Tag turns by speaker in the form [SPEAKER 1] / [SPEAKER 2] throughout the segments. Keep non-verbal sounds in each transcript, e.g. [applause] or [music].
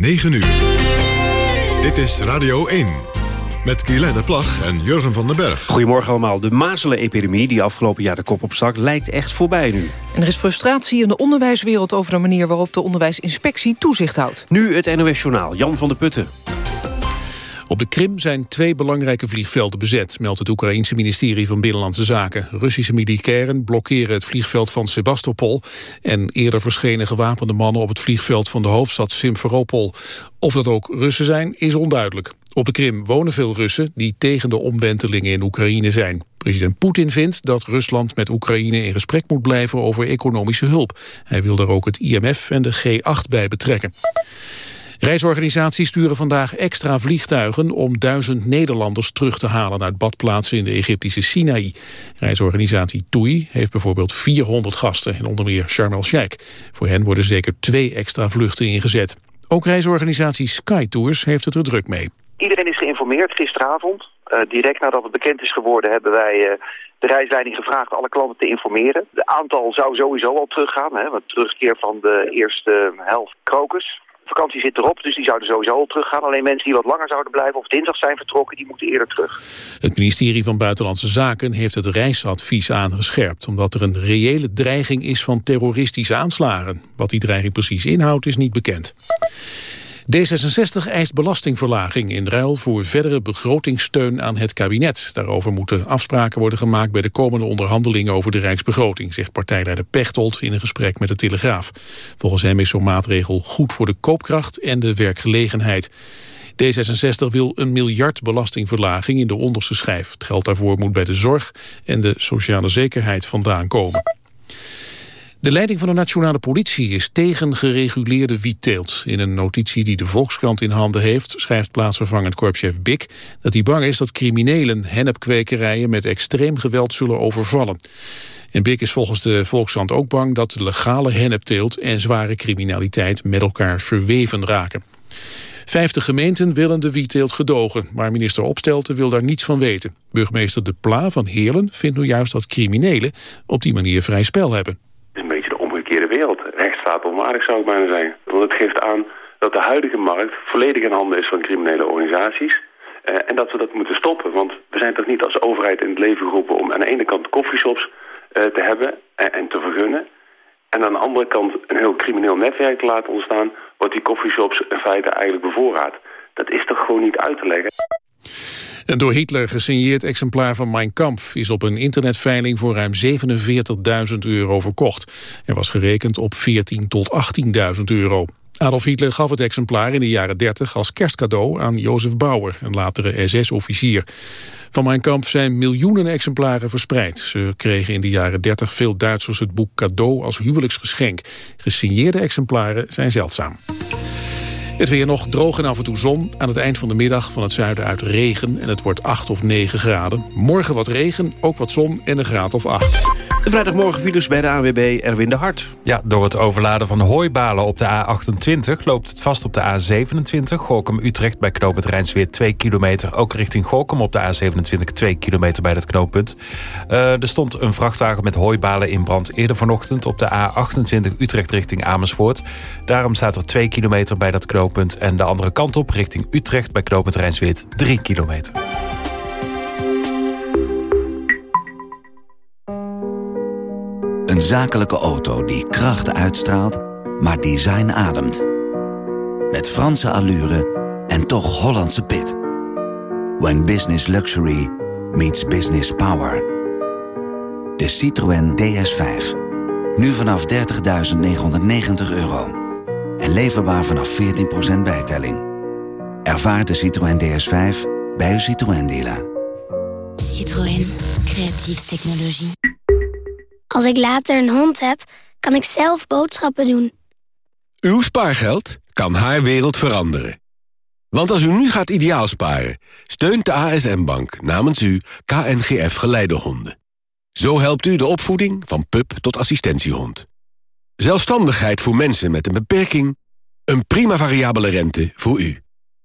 [SPEAKER 1] 9 uur. Dit is Radio 1. Met Guylaine Plag en Jurgen van den Berg.
[SPEAKER 2] Goedemorgen allemaal. De mazelenepidemie die afgelopen jaar de kop opstak... lijkt echt voorbij nu.
[SPEAKER 3] En er is frustratie in de onderwijswereld over de manier... waarop de onderwijsinspectie toezicht houdt.
[SPEAKER 2] Nu het NOS Journaal. Jan van der Putten.
[SPEAKER 4] Op de Krim zijn twee belangrijke vliegvelden bezet, meldt het Oekraïense ministerie van Binnenlandse Zaken. Russische militairen blokkeren het vliegveld van Sebastopol en eerder verschenen gewapende mannen op het vliegveld van de hoofdstad Simferopol. Of dat ook Russen zijn, is onduidelijk. Op de Krim wonen veel Russen die tegen de omwentelingen in Oekraïne zijn. President Poetin vindt dat Rusland met Oekraïne in gesprek moet blijven over economische hulp. Hij wil daar ook het IMF en de G8 bij betrekken. Reisorganisaties sturen vandaag extra vliegtuigen om duizend Nederlanders terug te halen uit badplaatsen in de Egyptische Sinaï. Reisorganisatie TUI heeft bijvoorbeeld 400 gasten in onder meer Sharm el-Sheikh. Voor hen worden zeker twee extra vluchten ingezet. Ook reisorganisatie Sky Tours heeft het er druk mee.
[SPEAKER 5] Iedereen is geïnformeerd gisteravond. Uh, direct nadat het bekend is geworden hebben wij uh, de reisleiding gevraagd alle klanten te informeren. De aantal zou sowieso al teruggaan, hè, want terugkeer van de eerste helft krokus vakantie zit erop, dus die zouden sowieso al teruggaan. Alleen mensen die wat langer zouden blijven of dinsdag zijn vertrokken, die moeten eerder terug.
[SPEAKER 4] Het ministerie van Buitenlandse Zaken heeft het reisadvies aangescherpt... omdat er een reële dreiging is van terroristische aanslagen. Wat die dreiging precies inhoudt is niet bekend. D66 eist belastingverlaging in ruil voor verdere begrotingssteun aan het kabinet. Daarover moeten afspraken worden gemaakt bij de komende onderhandelingen over de Rijksbegroting, zegt partijleider Pechtold in een gesprek met de Telegraaf. Volgens hem is zo'n maatregel goed voor de koopkracht en de werkgelegenheid. D66 wil een miljard belastingverlaging in de onderste schijf. Het geld daarvoor moet bij de zorg en de sociale zekerheid vandaan komen. De leiding van de nationale politie is tegen gereguleerde wietteelt. In een notitie die de Volkskrant in handen heeft... schrijft plaatsvervangend korpschef Bik dat hij bang is dat criminelen hennepkwekerijen met extreem geweld zullen overvallen. En Bik is volgens de Volkskrant ook bang dat legale hennepteelt en zware criminaliteit met elkaar verweven raken. Vijftig gemeenten willen de wietteelt gedogen, maar minister Opstelten wil daar niets van weten. Burgemeester De Pla van Heerlen vindt nu juist dat criminelen op die manier vrij spel hebben
[SPEAKER 6] Rechtsstaat zou ik bijna zeggen. Want het geeft aan dat de huidige markt volledig in handen is van criminele organisaties. Uh, en dat we dat moeten stoppen. Want we zijn toch niet als overheid in het leven geroepen om aan de ene kant coffeeshops uh, te hebben en, en, te vergunnen. En aan de andere kant een heel crimineel netwerk te laten ontstaan... wat die coffeeshops in feite eigenlijk bevoorraadt. Dat is toch gewoon niet uit te leggen.
[SPEAKER 4] Een door Hitler gesigneerd exemplaar van Mein Kampf is op een internetveiling voor ruim 47.000 euro verkocht. Er was gerekend op 14 tot 18.000 euro. Adolf Hitler gaf het exemplaar in de jaren 30 als kerstcadeau aan Jozef Bauer, een latere SS-officier. Van Mein Kampf zijn miljoenen exemplaren verspreid. Ze kregen in de jaren 30 veel Duitsers het boek cadeau als huwelijksgeschenk. Gesigneerde exemplaren zijn zeldzaam. Het weer nog droog en af en toe zon. Aan het eind van de middag van het zuiden uit regen en het wordt 8 of 9 graden. Morgen wat regen, ook wat zon en een graad of 8.
[SPEAKER 2] De vrijdagmorgen files bij de AWB Erwin de Hart.
[SPEAKER 7] Ja, door het overladen van hooibalen op de A28 loopt het vast op de A27. Gorkum-Utrecht bij knooppunt Rijnsweer 2 kilometer. Ook richting Gorkum op de A27 2 kilometer bij dat knooppunt. Uh, er stond een vrachtwagen met hooibalen in brand eerder vanochtend... op de A28 Utrecht richting Amersfoort. Daarom staat er 2 kilometer bij dat knooppunt. En de andere kant op richting Utrecht bij knooppunt Rijnsweer 3 kilometer.
[SPEAKER 8] Een zakelijke auto die kracht uitstraalt, maar design ademt. Met Franse allure en toch Hollandse pit. When business luxury meets business power. De Citroën DS5. Nu vanaf 30.990 euro. En leverbaar vanaf 14% bijtelling. Ervaar de Citroën DS5 bij uw Citroën dealer.
[SPEAKER 9] Citroën. Creatieve technologie. Als ik later een hond heb, kan ik zelf boodschappen doen.
[SPEAKER 10] Uw spaargeld kan haar wereld veranderen. Want als u nu gaat ideaal sparen, steunt de ASM-bank namens u KNGF Geleidehonden. Zo helpt u de opvoeding van pup tot assistentiehond. Zelfstandigheid voor mensen met een beperking. Een prima variabele rente voor u.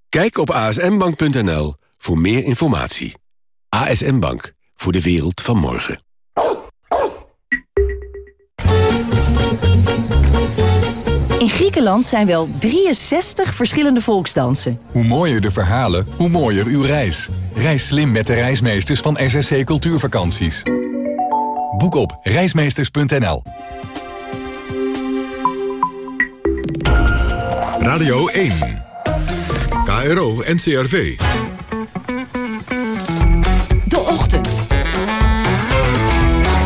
[SPEAKER 10] Kijk op asmbank.nl voor meer informatie. ASM Bank, voor de wereld van morgen.
[SPEAKER 11] In Griekenland zijn wel 63 verschillende volksdansen.
[SPEAKER 12] Hoe mooier de verhalen, hoe mooier uw reis. Reis slim met de reismeesters van SSC Cultuurvakanties. Boek op reismeesters.nl
[SPEAKER 1] Radio 1. KRO NCRV.
[SPEAKER 13] De Ochtend.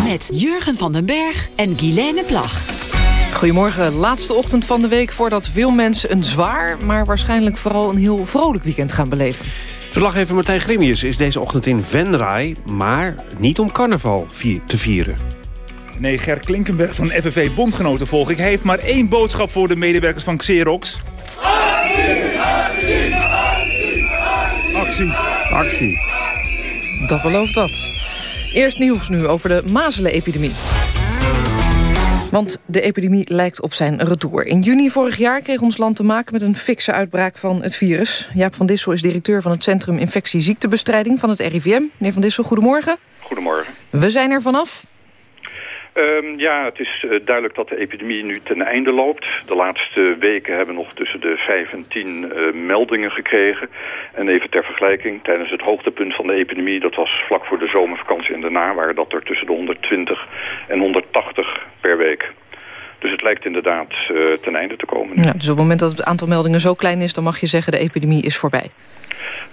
[SPEAKER 13] Met Jurgen van den Berg en Guilaine Plag.
[SPEAKER 3] Goedemorgen, laatste ochtend van de week voordat veel mensen een zwaar... maar waarschijnlijk vooral een heel vrolijk weekend gaan beleven.
[SPEAKER 2] Verslaggever Martijn Grimius is deze ochtend in Venray... maar niet om carnaval te vieren.
[SPEAKER 14] Nee, Ger Klinkenberg van FNV Bondgenoten volg ik. Hij heeft maar één boodschap voor de medewerkers van Xerox. Actie, actie, actie.
[SPEAKER 3] Dat belooft dat. Eerst nieuws nu over de mazelenepidemie. Want de epidemie lijkt op zijn retour. In juni vorig jaar kreeg ons land te maken met een fikse uitbraak van het virus. Jaap van Dissel is directeur van het Centrum Infectieziektebestrijding van het RIVM. Meneer van Dissel, goedemorgen.
[SPEAKER 15] Goedemorgen.
[SPEAKER 3] We zijn er vanaf.
[SPEAKER 15] Um, ja, het is uh, duidelijk dat de epidemie nu ten einde loopt. De laatste weken hebben we nog tussen de 5 en 10 uh, meldingen gekregen. En even ter vergelijking, tijdens het hoogtepunt van de epidemie... dat was vlak voor de zomervakantie en daarna... waren dat er tussen de 120 en 180 per week. Dus het lijkt inderdaad uh, ten einde te komen.
[SPEAKER 3] Ja, dus op het moment dat het aantal meldingen zo klein is... dan mag je zeggen de epidemie is voorbij.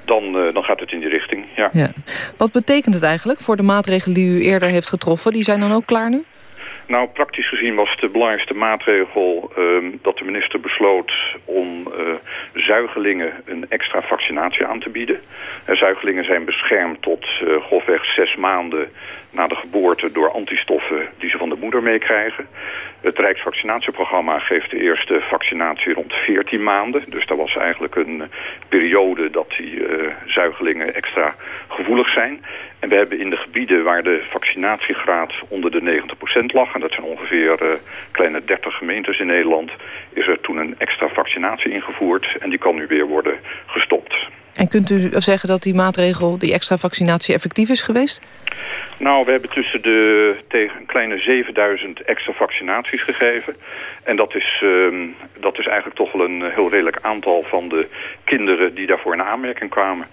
[SPEAKER 15] Dan, uh, dan gaat het in die richting, ja.
[SPEAKER 3] ja. Wat betekent het eigenlijk voor de maatregelen die u eerder heeft getroffen? Die zijn dan ook klaar nu?
[SPEAKER 15] Nou, praktisch gezien was de belangrijkste maatregel uh, dat de minister besloot om uh, zuigelingen een extra vaccinatie aan te bieden. Uh, zuigelingen zijn beschermd tot grofweg zes maanden na de geboorte door antistoffen die ze van de moeder meekrijgen. Het Rijksvaccinatieprogramma geeft de eerste vaccinatie rond 14 maanden. Dus dat was eigenlijk een periode dat die uh, zuigelingen extra gevoelig zijn. En we hebben in de gebieden waar de vaccinatiegraad onder de 90% lag... en dat zijn ongeveer uh, kleine 30 gemeentes in Nederland... is er toen een extra vaccinatie ingevoerd en die kan nu weer worden gestopt.
[SPEAKER 3] En kunt u zeggen dat die maatregel, die extra vaccinatie, effectief is geweest?
[SPEAKER 15] Nou, we hebben tussen de tegen kleine 7000 extra vaccinaties gegeven. En dat is, um, dat is eigenlijk toch wel een heel redelijk aantal van de kinderen die daarvoor in aanmerking kwamen.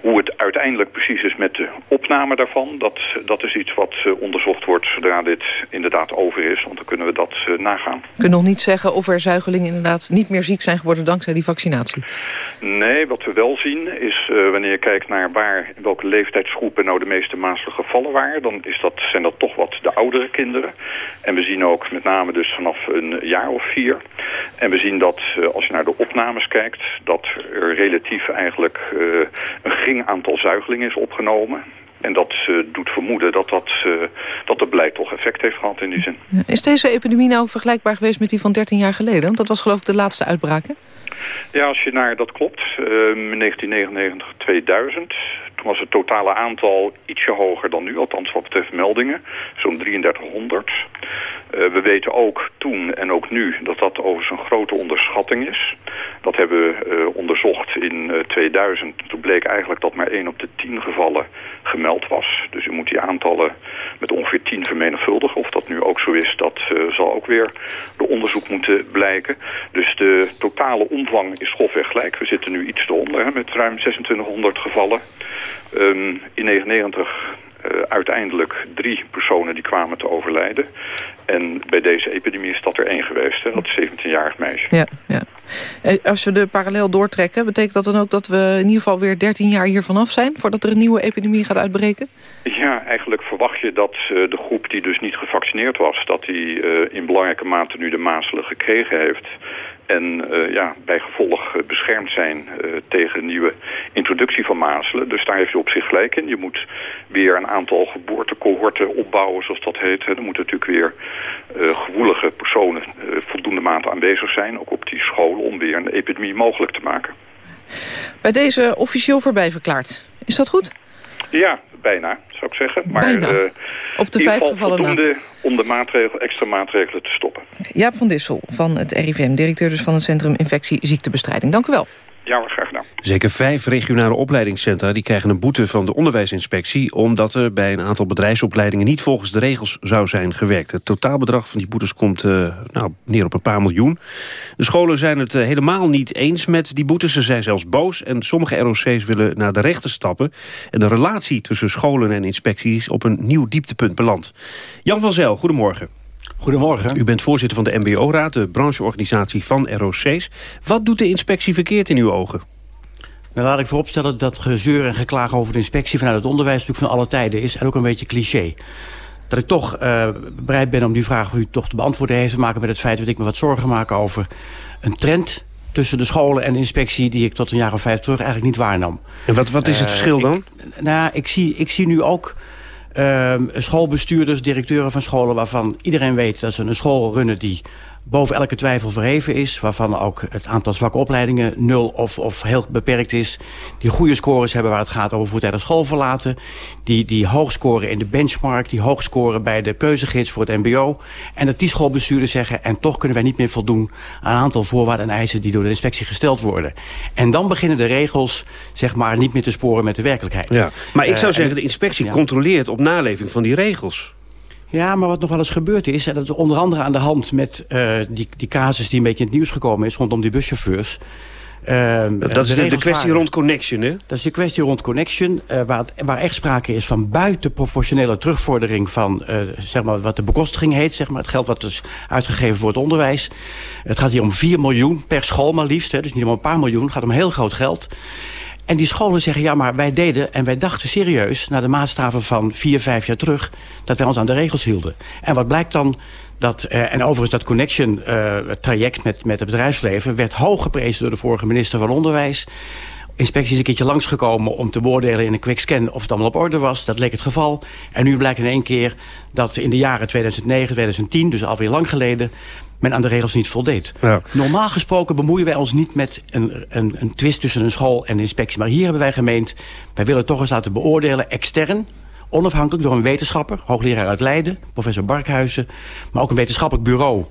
[SPEAKER 15] Hoe het uiteindelijk precies is met de opname daarvan, dat, dat is iets wat uh, onderzocht wordt zodra dit inderdaad over is. Want dan kunnen we dat uh, nagaan.
[SPEAKER 3] Je kunt nog niet zeggen of er zuigelingen inderdaad niet meer ziek zijn geworden dankzij die vaccinatie?
[SPEAKER 15] Nee, wat we wel zien is uh, wanneer je kijkt naar waar, in welke leeftijdsgroepen nou de meeste mazelige gevallen waren. Dan is dat, zijn dat toch wat de oudere kinderen. En we zien ook met name dus vanaf een jaar of vier. En we zien dat als je naar de opnames kijkt, dat er relatief eigenlijk een gering aantal zuigelingen is opgenomen. En dat uh, doet vermoeden dat, dat, uh, dat het beleid toch effect heeft gehad in die zin.
[SPEAKER 3] Is deze epidemie nou vergelijkbaar geweest met die van 13 jaar geleden? Want dat was geloof ik de laatste uitbraak, hè?
[SPEAKER 15] Ja, als je naar, dat klopt, uh, 1999, 2000. Toen was het totale aantal ietsje hoger dan nu, althans wat betreft meldingen. Zo'n 3300. Uh, we weten ook toen en ook nu dat dat overigens een grote onderschatting is. Dat hebben we uh, onderzocht in uh, 2000. Toen bleek eigenlijk dat maar 1 op de 10 gevallen gemeld was. Dus u moet die aantallen met ongeveer 10 vermenigvuldigen. Of dat nu ook zo is, dat zal ook weer door onderzoek moeten blijken. Dus de totale omvang is grofweg gelijk. We zitten nu iets eronder met ruim 2600 gevallen. Um, in 99 uh, uiteindelijk drie personen die kwamen te overlijden. En bij deze epidemie is dat er één geweest. Hè? Dat is 17-jarig meisje.
[SPEAKER 3] Ja, ja. Als we de parallel doortrekken, betekent dat dan ook dat we in ieder geval weer 13 jaar hier vanaf zijn... voordat er een nieuwe epidemie gaat uitbreken?
[SPEAKER 15] Ja, eigenlijk verwacht je dat uh, de groep die dus niet gevaccineerd was... dat die uh, in belangrijke mate nu de mazelen gekregen heeft... En uh, ja, bij gevolg uh, beschermd zijn uh, tegen nieuwe introductie van mazelen. Dus daar heeft je op zich gelijk in. Je moet weer een aantal geboortecohorten opbouwen, zoals dat heet. Er moeten natuurlijk weer gevoelige personen voldoende mate aanwezig zijn. Ook op die scholen om weer een epidemie mogelijk te maken.
[SPEAKER 3] Bij deze officieel voorbij verklaard. Is dat goed?
[SPEAKER 15] Ja, bijna, zou ik zeggen. Maar
[SPEAKER 3] bijna. Uh, op de vijf gevallen
[SPEAKER 15] voldoende om de maatregel, extra maatregelen te stoppen.
[SPEAKER 3] Jaap van Dissel van het RIVM, directeur dus van het Centrum Infectie Ziektebestrijding. Dank u wel.
[SPEAKER 15] Ja.
[SPEAKER 2] Zeker vijf regionale opleidingscentra die krijgen een boete van de onderwijsinspectie... omdat er bij een aantal bedrijfsopleidingen niet volgens de regels zou zijn gewerkt. Het totaalbedrag van die boetes komt uh, nou, neer op een paar miljoen. De scholen zijn het uh, helemaal niet eens met die boetes. Ze zijn zelfs boos en sommige ROC's willen naar de rechter stappen. En de relatie tussen scholen en inspecties op een nieuw dieptepunt belandt. Jan van Zel, goedemorgen.
[SPEAKER 16] Goedemorgen.
[SPEAKER 2] U bent voorzitter van de MBO-raad, de brancheorganisatie van ROC's. Wat doet de inspectie verkeerd in uw ogen?
[SPEAKER 16] Nou, laat ik vooropstellen dat gezeur en geklaag over de inspectie... vanuit het onderwijs natuurlijk van alle tijden is en ook een beetje cliché. Dat ik toch uh, bereid ben om die vraag voor u toch te beantwoorden... heeft te maken met het feit dat ik me wat zorgen maak over een trend tussen de scholen en de inspectie... die ik tot een jaar of vijf terug eigenlijk niet waarnam.
[SPEAKER 2] En wat, wat is het uh, verschil dan?
[SPEAKER 16] Ik, nou, ik zie, ik zie nu ook schoolbestuurders, directeuren van scholen... waarvan iedereen weet dat ze een school runnen die boven elke twijfel verheven is... waarvan ook het aantal zwakke opleidingen nul of, of heel beperkt is... die goede scores hebben waar het gaat over voortijdig school verlaten... die, die hoog scoren in de benchmark, die hoog scoren bij de keuzegids voor het mbo... en dat die schoolbestuurders zeggen... en toch kunnen wij niet meer voldoen aan een aantal voorwaarden en eisen... die door de inspectie gesteld worden. En dan beginnen de regels zeg maar, niet meer te sporen met de werkelijkheid.
[SPEAKER 2] Ja. Maar ik zou uh, zeggen, de inspectie ja. controleert op naleving van die regels.
[SPEAKER 16] Ja, maar wat nog wel eens gebeurd is... en dat is onder andere aan de hand met uh, die, die casus die een beetje in het nieuws gekomen is... rondom die buschauffeurs...
[SPEAKER 2] Uh, dat is de, de kwestie waren. rond Connection, hè?
[SPEAKER 16] Dat is de kwestie rond Connection, uh, waar, het, waar echt sprake is van buitenproportionele terugvordering van uh, zeg maar wat de bekostiging heet, zeg maar, het geld wat is uitgegeven voor het onderwijs. Het gaat hier om 4 miljoen per school maar liefst, hè, dus niet om een paar miljoen, het gaat om heel groot geld. En die scholen zeggen, ja, maar wij deden en wij dachten serieus... naar de maatstaven van vier, vijf jaar terug... dat wij ons aan de regels hielden. En wat blijkt dan dat... Uh, en overigens dat Connection-traject uh, met, met het bedrijfsleven... werd hoog geprezen door de vorige minister van Onderwijs. Inspectie is een keertje langsgekomen om te beoordelen in een quickscan... of het allemaal op orde was. Dat leek het geval. En nu blijkt in één keer dat in de jaren 2009, 2010... dus alweer lang geleden men aan de regels niet voldeed. Ja. Normaal gesproken bemoeien wij ons niet met een, een, een twist tussen een school en de inspectie. Maar hier hebben wij gemeend, wij willen toch eens laten beoordelen extern onafhankelijk door een wetenschapper, hoogleraar uit Leiden, professor Barkhuizen, maar ook een wetenschappelijk bureau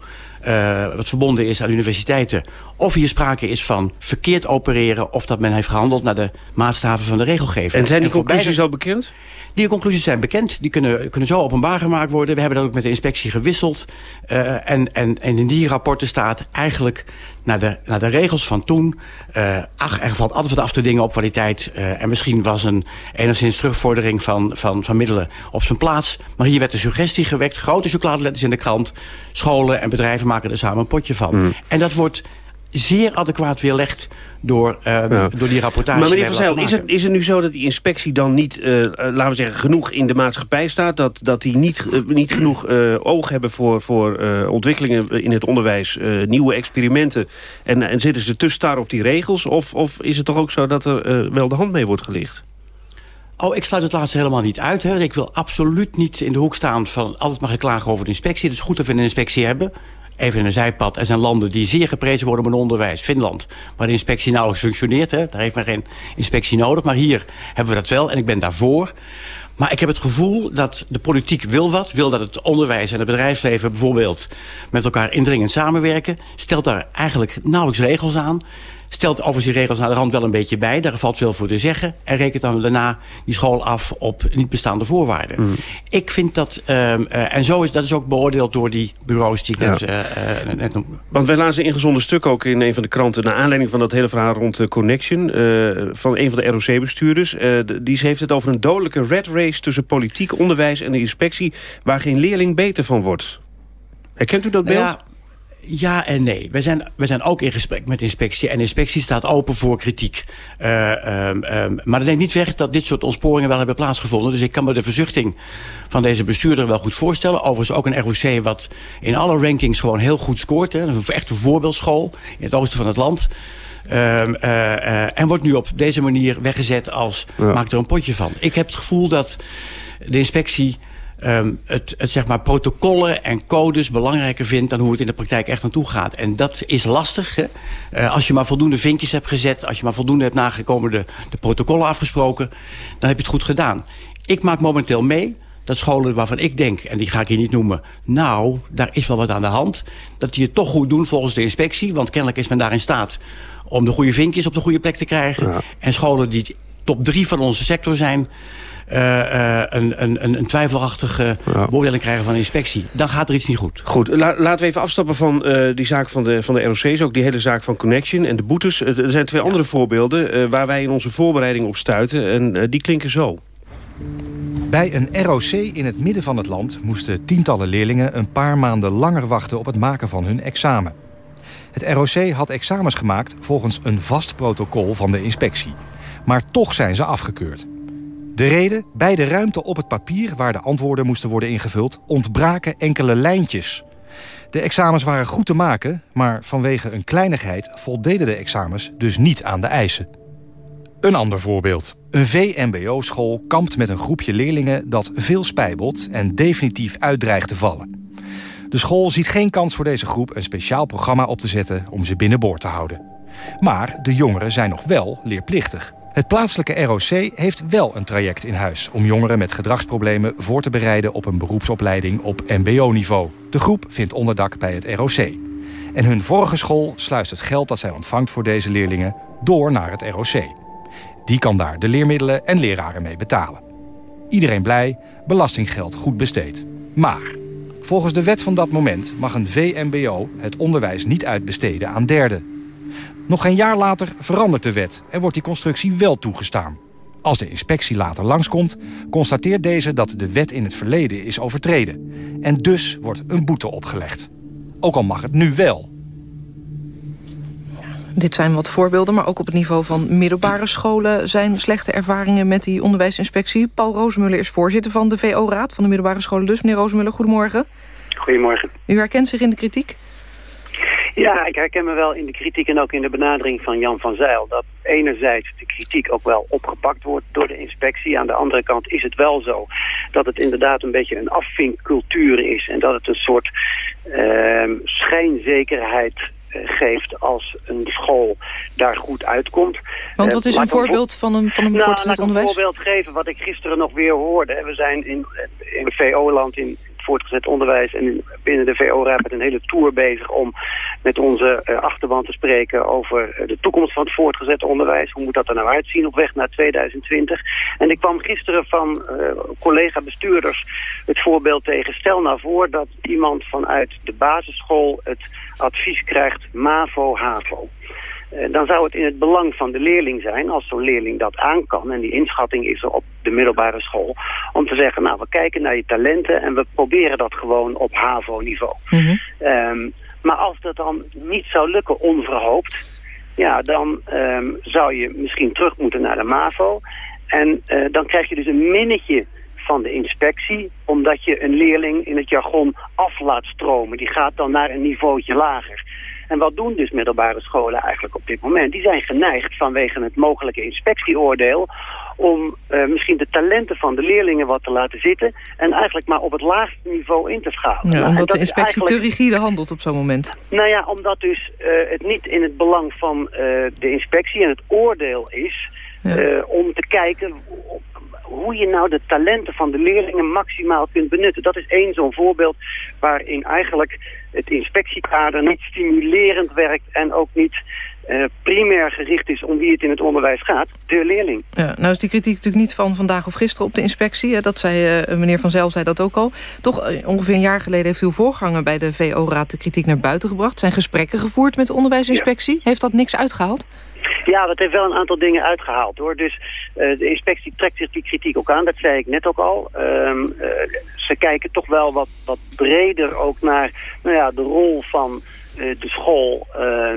[SPEAKER 16] uh, wat verbonden is aan universiteiten. Of hier sprake is van verkeerd opereren... of dat men heeft gehandeld naar de maatstaven van de regelgeving.
[SPEAKER 2] En zijn die en conclusies beide... al bekend?
[SPEAKER 16] Die conclusies zijn bekend. Die kunnen, kunnen zo openbaar gemaakt worden. We hebben dat ook met de inspectie gewisseld. Uh, en, en, en in die rapporten staat eigenlijk naar de, naar de regels van toen. Uh, ach, er valt altijd wat af te dingen op kwaliteit. Uh, en misschien was een enigszins terugvordering van, van, van middelen op zijn plaats. Maar hier werd de suggestie gewekt. Grote chocoladeletters in de krant. Scholen en bedrijven maken er samen een potje van. Mm. En dat wordt zeer adequaat weerlegd door, uh, ja. door die rapportage.
[SPEAKER 2] Maar meneer Van Zijl, is het, is het nu zo dat die inspectie dan niet, uh, laten we zeggen, genoeg in de maatschappij staat? Dat, dat die niet, uh, niet genoeg oog hebben voor, voor ontwikkelingen in het onderwijs, nieuwe experimenten? En, en zitten ze te star op die regels? Of, of is het toch ook zo dat er wel de hand mee wordt gelicht?
[SPEAKER 16] Oh, ik sluit het laatste helemaal niet uit. Hè. Ik wil absoluut niet in de hoek staan van altijd maar geklagen over de inspectie. Het is goed dat we een inspectie hebben even een zijpad. Er zijn landen die zeer geprezen worden hun onderwijs. Finland, waar de inspectie nauwelijks functioneert. Hè. Daar heeft men geen inspectie nodig. Maar hier hebben we dat wel en ik ben daarvoor. Maar ik heb het gevoel dat de politiek wil wat. Wil dat het onderwijs en het bedrijfsleven bijvoorbeeld met elkaar indringend samenwerken. Stelt daar eigenlijk nauwelijks regels aan. Stelt overigens die regels naar de rand wel een beetje bij. Daar valt veel voor te zeggen. En rekent dan daarna die school af op niet bestaande voorwaarden. Mm. Ik vind dat... Um, uh, en zo is dat is ook beoordeeld door die bureaus die ik ja. net, uh, net noemde.
[SPEAKER 2] Want wij lazen een ingezonden stuk ook in een van de kranten... naar aanleiding van dat hele verhaal rond Connection... Uh, van een van de ROC-bestuurders. die heeft het over een dodelijke red race... tussen politiek, onderwijs en de inspectie... waar geen leerling beter van wordt. Herkent u dat beeld?
[SPEAKER 16] Ja. Ja en nee. We zijn, we zijn ook in gesprek met inspectie. En inspectie staat open voor kritiek. Uh, um, um, maar dat neemt niet weg dat dit soort ontsporingen wel hebben plaatsgevonden. Dus ik kan me de verzuchting van deze bestuurder wel goed voorstellen. Overigens ook een ROC wat in alle rankings gewoon heel goed scoort. Hè. Een echte voorbeeldschool in het oosten van het land. Um, uh, uh, en wordt nu op deze manier weggezet als ja. maak er een potje van. Ik heb het gevoel dat de inspectie um, het, het zeg maar protocollen en codes belangrijker vindt... dan hoe het in de praktijk echt naartoe gaat. En dat is lastig. Hè? Uh, als je maar voldoende vinkjes hebt gezet... als je maar voldoende hebt nagekomen de, de protocollen afgesproken... dan heb je het goed gedaan. Ik maak momenteel mee dat scholen waarvan ik denk, en die ga ik hier niet noemen... nou, daar is wel wat aan de hand. Dat die het toch goed doen volgens de inspectie. Want kennelijk is men daar in staat om de goede vinkjes op de goede plek te krijgen. En scholen die top drie van onze sector zijn... Uh, een, een, een twijfelachtige ja. beoordeling krijgen van de inspectie. Dan gaat er iets niet goed.
[SPEAKER 2] Goed, laten we even afstappen van uh, die zaak van de, van de ROC's. Ook die hele zaak van Connection en de boetes. er zijn twee ja. andere voorbeelden waar wij in onze voorbereiding op stuiten. En die klinken zo.
[SPEAKER 17] Bij een ROC in het midden van het land moesten tientallen leerlingen een paar maanden langer wachten op het maken van hun examen. Het ROC had examens gemaakt volgens een vast protocol van de inspectie. Maar toch zijn ze afgekeurd. De reden? Bij de ruimte op het papier waar de antwoorden moesten worden ingevuld... ontbraken enkele lijntjes. De examens waren goed te maken, maar vanwege een kleinigheid... voldeden de examens dus niet aan de eisen. Een ander voorbeeld. Een VMBO-school kampt met een groepje leerlingen dat veel spijbelt en definitief uitdreigt te vallen. De school ziet geen kans voor deze groep een speciaal programma op te zetten om ze binnenboord te houden. Maar de jongeren zijn nog wel leerplichtig. Het plaatselijke ROC heeft wel een traject in huis... om jongeren met gedragsproblemen voor te bereiden op een beroepsopleiding op mbo-niveau. De groep vindt onderdak bij het ROC. En hun vorige school sluist het geld dat zij ontvangt voor deze leerlingen door naar het ROC. Die kan daar de leermiddelen en leraren mee betalen. Iedereen blij, belastinggeld goed besteed. Maar volgens de wet van dat moment mag een VMBO het onderwijs niet uitbesteden aan derden. Nog een jaar later verandert de wet en wordt die constructie wel toegestaan. Als de inspectie later langskomt, constateert deze dat de wet in het verleden is overtreden. En dus wordt een boete opgelegd. Ook al mag het nu wel.
[SPEAKER 3] Dit zijn wat voorbeelden, maar ook op het niveau van middelbare scholen... zijn slechte ervaringen met die onderwijsinspectie. Paul Roosmuller is voorzitter van de VO-raad van de middelbare scholen. Dus meneer Roosmuller, goedemorgen.
[SPEAKER 18] Goedemorgen.
[SPEAKER 3] U herkent zich in de kritiek?
[SPEAKER 18] Ja, ik herken me wel in de kritiek en ook in de benadering van Jan van Zijl. Dat enerzijds de kritiek ook wel opgepakt wordt door de inspectie. Aan de andere kant is het wel zo dat het inderdaad een beetje een afvinkcultuur is. En dat het een soort uh, schijnzekerheid eh, geeft als een school daar goed uitkomt.
[SPEAKER 3] Want wat is een voorbeeld van een, van een
[SPEAKER 18] nou,
[SPEAKER 3] voortgezet onderwijs?
[SPEAKER 18] een voorbeeld geven wat ik gisteren nog weer hoorde. We zijn in, in VO-land in voortgezet onderwijs en binnen de VO-raad met een hele tour bezig om met onze uh, achterban te spreken over uh, de toekomst van het voortgezet onderwijs. Hoe moet dat er nou uitzien op weg naar 2020? En ik kwam gisteren van uh, collega-bestuurders het voorbeeld tegen. Stel nou voor dat iemand vanuit de basisschool het advies krijgt MAVO-HAVO. Uh, dan zou het in het belang van de leerling zijn, als zo'n leerling dat aan kan... en die inschatting is er op de middelbare school... om te zeggen, nou, we kijken naar je talenten... en we proberen dat gewoon op HAVO-niveau. Mm -hmm. um, maar als dat dan niet zou lukken onverhoopt... ja, dan um, zou je misschien terug moeten naar de MAVO... en uh, dan krijg je dus een minnetje van de inspectie... omdat je een leerling in het jargon af laat stromen. Die gaat dan naar een niveautje lager... En wat doen dus middelbare scholen eigenlijk op dit moment? Die zijn geneigd vanwege het mogelijke inspectieoordeel om uh, misschien de talenten van de leerlingen wat te laten zitten... en eigenlijk maar op het laagste niveau in te schalen.
[SPEAKER 3] Ja, omdat de inspectie te rigide handelt op zo'n moment.
[SPEAKER 18] Nou ja, omdat dus uh, het niet in het belang van uh, de inspectie en het oordeel is... Ja. om te kijken hoe je nou de talenten van de leerlingen maximaal kunt benutten. Dat is één zo'n voorbeeld waarin eigenlijk het inspectiekader niet stimulerend werkt en ook niet uh, primair gericht is om wie het in het onderwijs gaat, de leerling.
[SPEAKER 3] Ja, nou is die kritiek natuurlijk niet van vandaag of gisteren op de inspectie. Hè? Dat zei, uh, meneer Van Zijl zei dat ook al. Toch uh, ongeveer een jaar geleden heeft uw voorganger bij de VO-raad de kritiek naar buiten gebracht. Zijn gesprekken gevoerd met de onderwijsinspectie. Ja. Heeft dat niks uitgehaald?
[SPEAKER 18] Ja, dat heeft wel een aantal dingen uitgehaald hoor. Dus uh, de inspectie trekt zich die kritiek ook aan, dat zei ik net ook al. Um, uh, ze kijken toch wel wat, wat breder ook naar nou ja, de rol van uh, de school.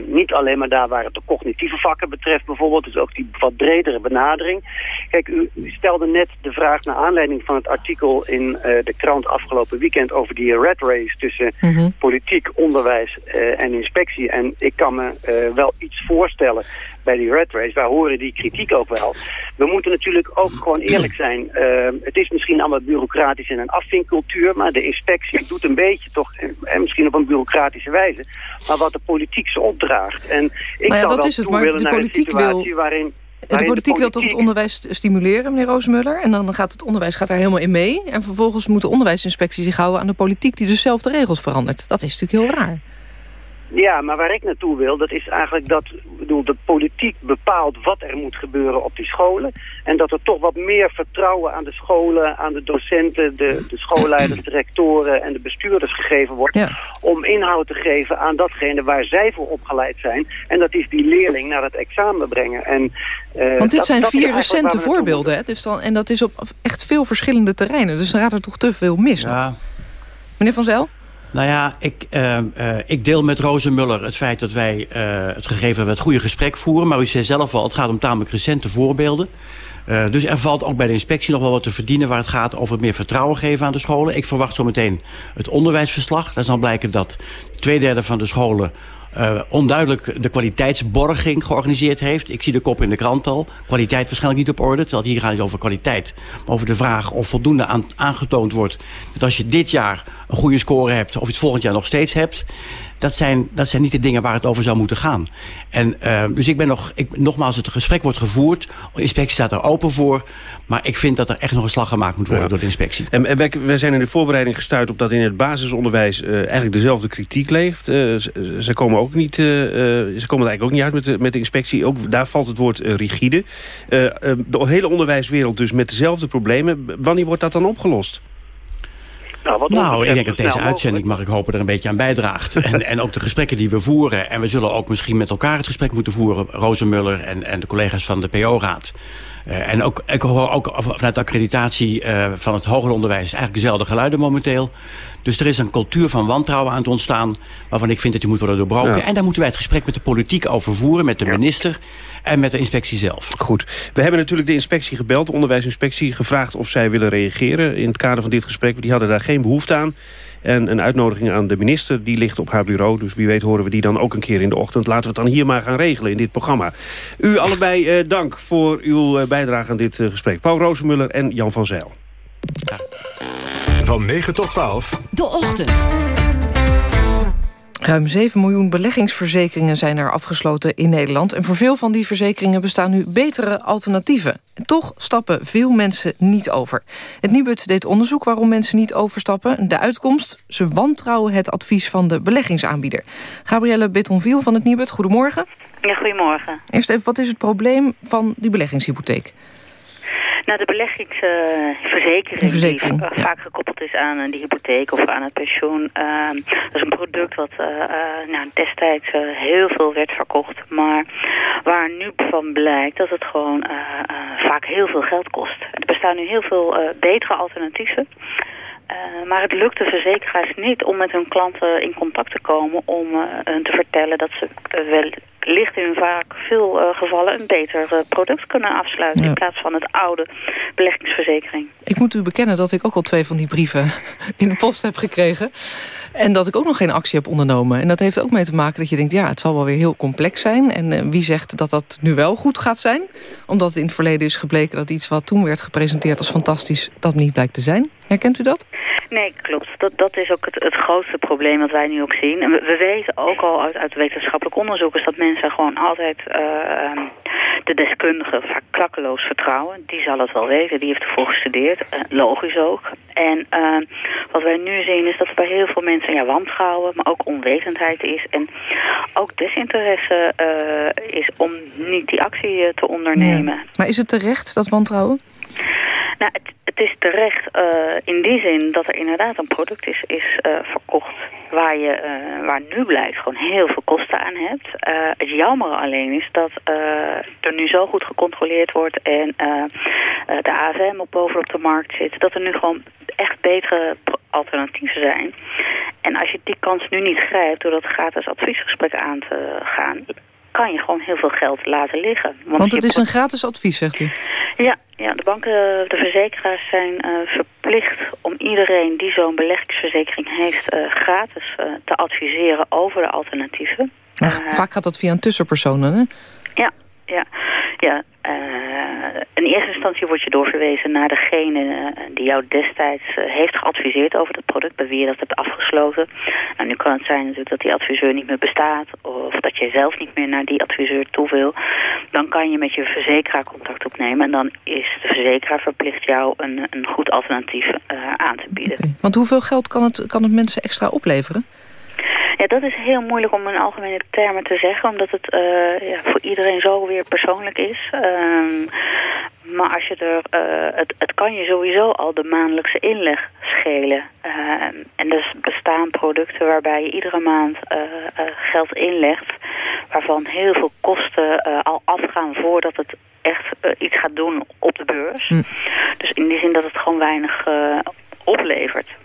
[SPEAKER 18] niet alleen maar daar waar het de cognitieve vakken betreft bijvoorbeeld. Dus ook die wat bredere benadering. Kijk, u, u stelde net de vraag naar aanleiding van het artikel in de krant afgelopen weekend over die red race tussen mm -hmm. politiek, onderwijs en inspectie. En ik kan me wel iets voorstellen bij die red race. Wij horen die kritiek ook wel. We moeten natuurlijk ook gewoon eerlijk zijn. Uh, het is misschien allemaal bureaucratisch en een afvinkcultuur... maar de inspectie doet een beetje toch, en misschien op een bureaucratische wijze... maar wat de politiek ze opdraagt. En ik
[SPEAKER 3] nou ja,
[SPEAKER 18] zou
[SPEAKER 3] dat
[SPEAKER 18] wel
[SPEAKER 3] is het, maar de politiek wil...
[SPEAKER 18] waarin
[SPEAKER 3] de politiek wil toch het onderwijs stimuleren, meneer Roosmuller? En dan gaat het onderwijs gaat daar helemaal in mee. En vervolgens moet de onderwijsinspectie zich houden aan de politiek... die dus zelf de regels verandert. Dat is natuurlijk heel raar.
[SPEAKER 18] Ja, maar waar ik naartoe wil, dat is eigenlijk dat bedoel, de politiek bepaalt wat er moet gebeuren op die scholen. En dat er toch wat meer vertrouwen aan de scholen, aan de docenten, de, de schoolleiders, de rectoren en de bestuurders gegeven wordt. Om inhoud te geven aan datgene waar zij voor opgeleid zijn. En dat is die leerling naar het examen brengen. En,
[SPEAKER 3] uh, Want dit zijn vier recente voorbeelden. Hè? Dus dan, en dat is op echt veel verschillende terreinen. Dus dan gaat er toch te veel mis. Ja. Meneer Van Zel?
[SPEAKER 16] Nou ja, ik, uh, uh, ik deel met Rozenmuller het feit dat wij uh, het gegeven hebben... het goede gesprek voeren. Maar u zei zelf al, het gaat om tamelijk recente voorbeelden. dus er valt ook bij de inspectie nog wel wat te verdienen... waar het gaat over meer vertrouwen geven aan de scholen. Ik verwacht zo meteen het onderwijsverslag. Daar zal blijken dat twee derde van de scholen uh, onduidelijk de kwaliteitsborging georganiseerd heeft. Ik zie de kop in de krant al. Kwaliteit waarschijnlijk niet op orde. Terwijl hier gaat het over kwaliteit. Maar over de vraag of voldoende aan, aangetoond wordt... dat als je dit jaar een goede score hebt... of je het volgend jaar nog steeds hebt dat zijn, dat zijn niet de dingen waar het over zou moeten gaan. En, uh, dus ik ben nog, ik, nogmaals, het gesprek wordt gevoerd. De inspectie staat er open voor. Maar ik vind dat er echt nog een slag gemaakt moet worden door de inspectie.
[SPEAKER 2] En, en wij, wij, zijn in de voorbereiding gestuurd op dat in het basisonderwijs uh, eigenlijk dezelfde kritiek leeft. Ze, ze, komen ook niet, ze komen er eigenlijk ook niet uit met de, met de inspectie. Ook daar valt het woord rigide. de hele onderwijswereld dus met dezelfde problemen. Wanneer wordt dat dan opgelost?
[SPEAKER 16] Nou, nou ik denk dat deze uitzending, mag ik hopen, er een beetje aan bijdraagt. [laughs] en, en ook de gesprekken die we voeren. En we zullen ook misschien met elkaar het gesprek moeten voeren. Rozenmuller en, en de collega's van de PO-raad. Uh, en ook, ik hoor ook vanuit de accreditatie uh, van het hoger onderwijs... eigenlijk dezelfde geluiden momenteel. Dus er is een cultuur van wantrouwen aan het ontstaan... waarvan ik vind dat die moet worden doorbroken. En daar moeten wij het gesprek met de politiek over voeren... met de minister en met de inspectie zelf.
[SPEAKER 2] Goed. We hebben natuurlijk de inspectie gebeld, de onderwijsinspectie... gevraagd of zij willen reageren in het kader van dit gesprek. Die hadden daar geen behoefte aan. En een uitnodiging aan de minister, die ligt op haar bureau. Dus wie weet horen we die dan ook een keer in de ochtend. Laten we het dan hier maar gaan regelen in dit programma. U allebei eh, dank voor uw eh, bijdrage aan dit uh, gesprek. Paul Rozenmuller en Jan van Zijl.
[SPEAKER 1] Van 9 tot 12.
[SPEAKER 13] De Ochtend.
[SPEAKER 3] Ruim 7 miljoen beleggingsverzekeringen zijn er afgesloten in Nederland. En voor veel van die verzekeringen bestaan nu betere alternatieven. En toch stappen veel mensen niet over. Het Nibud deed onderzoek waarom mensen niet overstappen. De uitkomst? Ze wantrouwen het advies van de beleggingsaanbieder. Gabrielle Betonville van het Nibud, goedemorgen.
[SPEAKER 19] Ja, goedemorgen.
[SPEAKER 3] Eerst even, wat is het probleem van die beleggingshypotheek?
[SPEAKER 19] Nou, de beleggingsverzekering, die vaak gekoppeld is aan uh, de hypotheek of aan het pensioen. Ehm, dat is een product wat uh, nou, destijds heel veel werd verkocht. Maar waar nu van blijkt dat het gewoon vaak heel veel geld kost. Er bestaan nu heel veel betere alternatieven. Maar het lukt de verzekeraars niet om met hun klanten in contact te komen... om hun te vertellen dat ze wel ligt in vaak veel uh, gevallen een beter uh, product kunnen afsluiten... in plaats van het oude beleggingsverzekering.
[SPEAKER 3] Ik moet u bekennen dat ik ook al twee van die brieven in de post heb gekregen. En dat ik ook nog geen actie heb ondernomen. En dat heeft ook mee te maken dat je denkt... ja, het zal wel weer heel complex zijn. En uh, wie zegt dat dat nu wel goed gaat zijn? Omdat het in het verleden is gebleken dat iets wat toen werd gepresenteerd als fantastisch... dat niet blijkt te zijn. Herkent u dat?
[SPEAKER 19] Nee, klopt. Dat, dat is ook het, het grootste probleem wat wij nu ook zien. En we, we weten ook al uit, uit wetenschappelijk onderzoek... is dat mensen gewoon altijd uh, de deskundige vaak klakkeloos vertrouwen. Die zal het wel weten, die heeft ervoor gestudeerd. Uh, logisch ook. En uh, wat wij nu zien is dat er bij heel veel mensen ja, wantrouwen... maar ook onwetendheid is. En ook desinteresse is om niet die actie te ondernemen.
[SPEAKER 3] Maar is het terecht, dat wantrouwen?
[SPEAKER 19] Nou, het, het is terecht uh, in die zin dat er inderdaad een product is, is uh, verkocht waar je uh, waar nu blijkt gewoon heel veel kosten aan hebt. het jammer alleen is dat er nu zo goed gecontroleerd wordt en de AVM op bovenop de markt zit, dat er nu gewoon echt betere alternatieven zijn. En als je die kans nu niet grijpt door dat gratis adviesgesprek aan te gaan, kan je gewoon heel veel geld laten liggen.
[SPEAKER 3] Want, Want het is een gratis advies, zegt u?
[SPEAKER 19] Ja, ja de banken, de verzekeraars zijn uh, verplicht om iedereen die zo'n beleggingsverzekering heeft... Uh, gratis uh, te adviseren over de alternatieven.
[SPEAKER 3] Maar vaak gaat dat via een tussenpersoon, hè?
[SPEAKER 19] Ja, ja. ja in eerste instantie word je doorverwezen naar degene eh, die jou destijds eh, heeft geadviseerd over het product, bij wie je dat hebt afgesloten. Nou, nu kan het zijn natuurlijk dat die adviseur niet meer bestaat of dat je zelf niet meer naar die adviseur toe wil. Dan kan je met je verzekeraar contact opnemen en dan is de verzekeraar verplicht jou een, een goed alternatief aan te bieden.
[SPEAKER 3] Want hoeveel geld kan het, kan het mensen extra opleveren?
[SPEAKER 19] Ja, dat is heel moeilijk om in algemene termen te zeggen, omdat het uh, ja, voor iedereen zo weer persoonlijk is. Um, maar als je er, uh, het, het kan je sowieso al de maandelijkse inleg schelen. Uh, en er bestaan producten waarbij je iedere maand uh, geld inlegt, waarvan heel veel kosten al afgaan voordat het echt iets gaat doen op de beurs. Hm. Dus in die zin dat het gewoon weinig oplevert.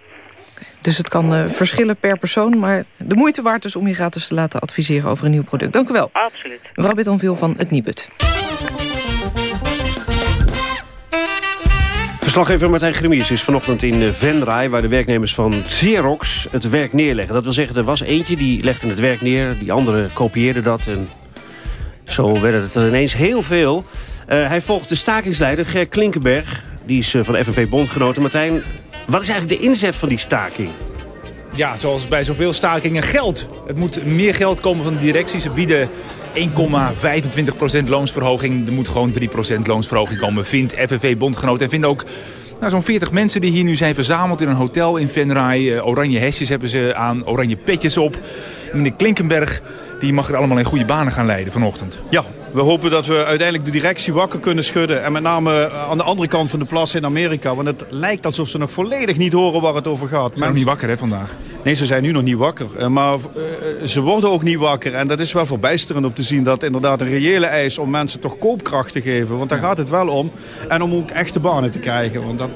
[SPEAKER 3] Dus het kan uh, verschillen per persoon. Maar de moeite waard dus om je gratis te laten adviseren over een nieuw product. Dank u wel.
[SPEAKER 19] Absoluut.
[SPEAKER 3] Mevrouw Bittonveel van het Nibud.
[SPEAKER 2] Verslaggever Martijn Gremiers is vanochtend in eh, Venray... waar de werknemers van Xerox het werk neerleggen. Dat wil zeggen, er was eentje die legde het werk neer. Die andere kopieerde dat. En zo werden het er ineens heel veel. Uh, hij volgt de stakingsleider Ger Klinkenberg. Die is uh, van FNV Bondgenoten. Martijn, wat is eigenlijk de inzet van die staking?
[SPEAKER 14] Ja, zoals bij zoveel stakingen geld. Het moet meer geld komen van de directie. Ze bieden 1,25% loonsverhoging. Er moet gewoon 3% loonsverhoging komen, vindt FNV Bondgenoten. En vinden ook nou, zo'n 40 mensen die hier nu zijn verzameld in een hotel in Venray. Uh, oranje hesjes hebben ze aan, oranje petjes op. Meneer Klinkenberg die mag het allemaal in goede banen gaan leiden vanochtend.
[SPEAKER 20] Ja, we hopen dat we uiteindelijk de directie wakker kunnen schudden. En met name aan de andere kant van de plas in Amerika. Want het lijkt alsof ze nog volledig niet horen waar het over gaat.
[SPEAKER 14] Ze zijn nog niet wakker hè, vandaag?
[SPEAKER 20] Nee, ze zijn nu nog niet wakker. Eh, maar uh, ze worden ook niet wakker. En dat is wel verbijsterend om te zien dat inderdaad een reële eis... om mensen toch koopkracht te geven. Want daar gaat het wel om. En om ook echte banen te krijgen. Want dat,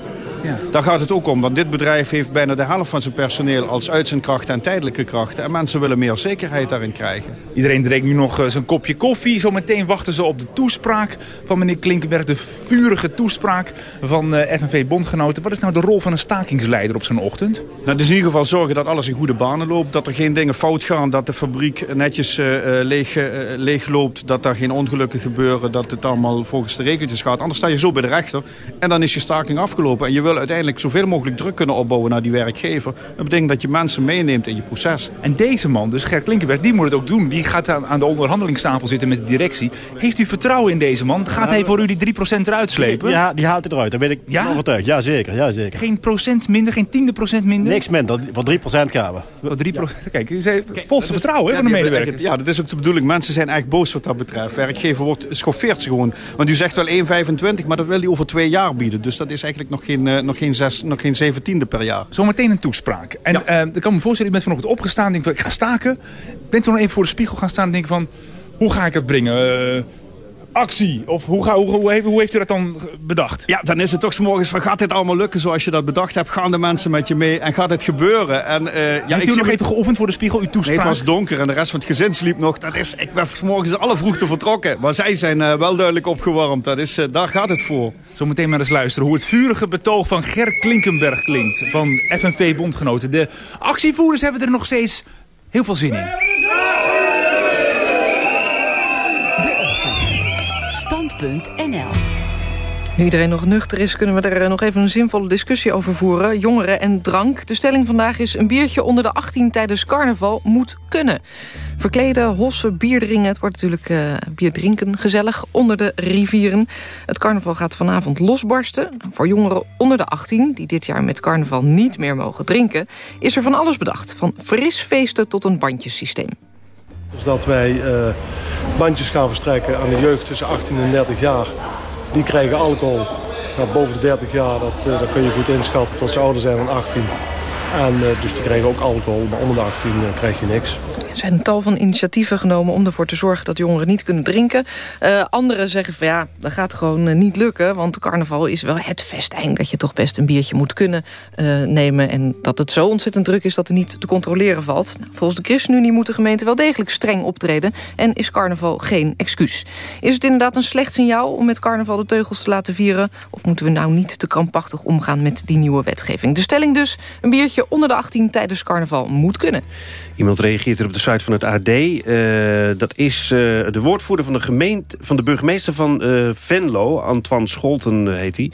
[SPEAKER 20] ja. Daar gaat het ook om, want dit bedrijf heeft bijna de helft van zijn personeel als uitzendkrachten en tijdelijke krachten. En mensen willen meer zekerheid daarin krijgen.
[SPEAKER 14] Iedereen drinkt nu nog zijn kopje koffie. Zometeen wachten ze op de toespraak van meneer Klinkenberg. De vurige toespraak van uh, FNV Bondgenoten. Wat is nou de rol van een stakingsleider op zo'n ochtend? Nou,
[SPEAKER 20] het is in ieder geval zorgen dat alles in goede banen loopt. Dat er geen dingen fout gaan. Dat de fabriek netjes uh, leeg, uh, leeg loopt. Dat daar geen ongelukken gebeuren. Dat het allemaal volgens de regeltjes gaat. Anders sta je zo bij de rechter. En dan is je staking afgelopen. En je wil uiteindelijk zoveel mogelijk druk kunnen opbouwen naar die werkgever. Dat betekent dat je mensen meeneemt in je proces.
[SPEAKER 14] En deze man, dus Gert Klinkenberg, die moet het ook doen. Die gaat aan de onderhandelingstafel zitten met de directie. Heeft u vertrouwen in deze man? Gaat hij voor u die 3% eruit slepen?
[SPEAKER 21] Ja, die haalt het eruit. Daar ben ik ja? overtuigd. Ja, zeker. Ja, zeker.
[SPEAKER 14] Geen procent minder, geen tiende procent minder?
[SPEAKER 21] Niks minder. Voor 3% gaan we.
[SPEAKER 14] Voor 3 ja. Kijk, u zei volste vertrouwen ja, van de medewerkers.
[SPEAKER 20] Ja, dat is ook de bedoeling. Mensen zijn eigenlijk boos wat dat betreft. Werkgever wordt, schoffeert ze gewoon. Want u zegt wel 1,25, maar dat wil hij over twee jaar bieden. Dus dat is eigenlijk nog geen, uh, nog geen zes, nog geen zeventiende per jaar.
[SPEAKER 14] Zometeen een toespraak. En ja. uh, ik kan me voorstellen, je bent vanochtend opgestaan. Denk van, ik ga staken. Bent u nog even voor de spiegel gaan staan en denk van... Hoe ga ik het brengen? Uh, actie? Of hoe, ga, hoe, hoe, hoe, heeft u dat dan bedacht?
[SPEAKER 20] Ja, dan is het toch morgens van gaat dit allemaal lukken zoals je dat bedacht hebt? Gaan de mensen met je mee en gaat het gebeuren? En, uh,
[SPEAKER 14] ja, heeft u nog even geoefend voor de spiegel, uw toespraak?
[SPEAKER 20] Nee, het was donker en de rest van het gezin sliep nog. Dat is, ik ben s morgens alle vroegte vertrokken. Maar zij zijn uh, wel duidelijk opgewarmd. Dat is, uh, daar gaat het voor.
[SPEAKER 14] Zometeen maar eens luisteren hoe het vurige betoog van Ger Klinkenberg klinkt. Van FNV Bondgenoten. De actievoerders hebben er nog steeds heel veel zin in.
[SPEAKER 3] Nu iedereen nog nuchter is, kunnen we er nog even een zinvolle discussie over voeren. Jongeren en drank. De stelling vandaag is... een biertje onder de 18 tijdens carnaval moet kunnen. Verkleden, hossen, bier drinken. Het wordt natuurlijk uh, bier drinken gezellig onder de rivieren. Het carnaval gaat vanavond losbarsten. Voor jongeren onder de 18, die dit jaar met carnaval niet meer mogen drinken... is er van alles bedacht. Van frisfeesten tot een bandjesysteem.
[SPEAKER 22] Dus dat wij uh, bandjes gaan verstrekken aan de jeugd tussen 18 en 30 jaar. Die krijgen alcohol. Nou, boven de 30 jaar, dat, uh, dat kun je goed inschatten tot ze ouder zijn dan 18. En uh, dus die krijgen ook alcohol, maar onder de 18 uh, krijg je niks.
[SPEAKER 3] Er zijn tal van initiatieven genomen om ervoor te zorgen dat jongeren niet kunnen drinken. Uh, anderen zeggen van ja, dat gaat gewoon niet lukken. Want carnaval is wel het festijn dat je toch best een biertje moet kunnen nemen. En dat het zo ontzettend druk is dat er niet te controleren valt. Nou, volgens de ChristenUnie moet de gemeente wel degelijk streng optreden. En is carnaval geen excuus. Is het inderdaad een slecht signaal om met carnaval de teugels te laten vieren? Of moeten we nou niet te krampachtig omgaan met die nieuwe wetgeving? De stelling dus, een biertje onder de 18 tijdens carnaval moet kunnen.
[SPEAKER 2] Iemand reageert er op de site van het AD. Eh, dat is uh, de woordvoerder van de, gemeente, van de burgemeester van uh, Venlo. Antoine Scholten heet hij.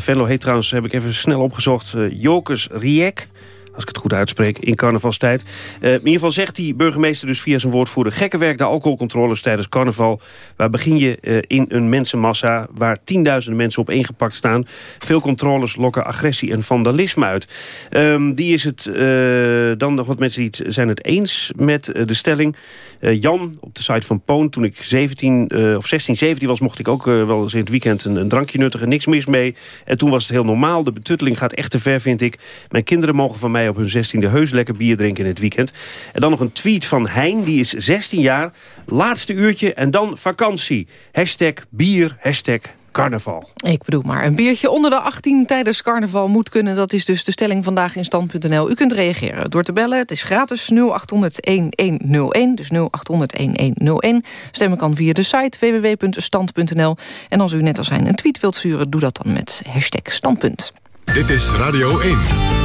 [SPEAKER 2] Venlo heet trouwens, heb ik even snel opgezocht, Jokers Riek als ik het goed uitspreek, in carnavalstijd. Uh, in ieder geval zegt die burgemeester dus via zijn woordvoerder... gekke werk de alcoholcontroles tijdens carnaval. Waar begin je uh, in een mensenmassa waar tienduizenden mensen op ingepakt staan. Veel controles lokken agressie en vandalisme uit. Um, die is het, uh, dan nog wat mensen die zijn het eens met de stelling. Jan, op de site van Poon, toen ik 17 of 16, 17 was... mocht ik ook wel eens in het weekend een, een drankje nuttigen. Niks mis mee. En toen was het heel normaal. De betutteling gaat echt te ver, vind ik. Mijn kinderen mogen van mij op hun 16e heus lekker bier drinken in het weekend. En dan nog een tweet van Hein, die is 16 jaar. Laatste uurtje en dan vakantie. Hashtag bier, hashtag carnaval.
[SPEAKER 3] Ik bedoel maar, een biertje onder de 18 tijdens carnaval moet kunnen. Dat is dus de stelling vandaag in stand.nl. U kunt reageren door te bellen. Het is gratis 0800-1101, dus 0800-1101. Stemmen kan via de site www.stand.nl. En als u net als zijn een tweet wilt sturen, doe dat dan met hashtag standpunt.
[SPEAKER 1] Dit is Radio 1.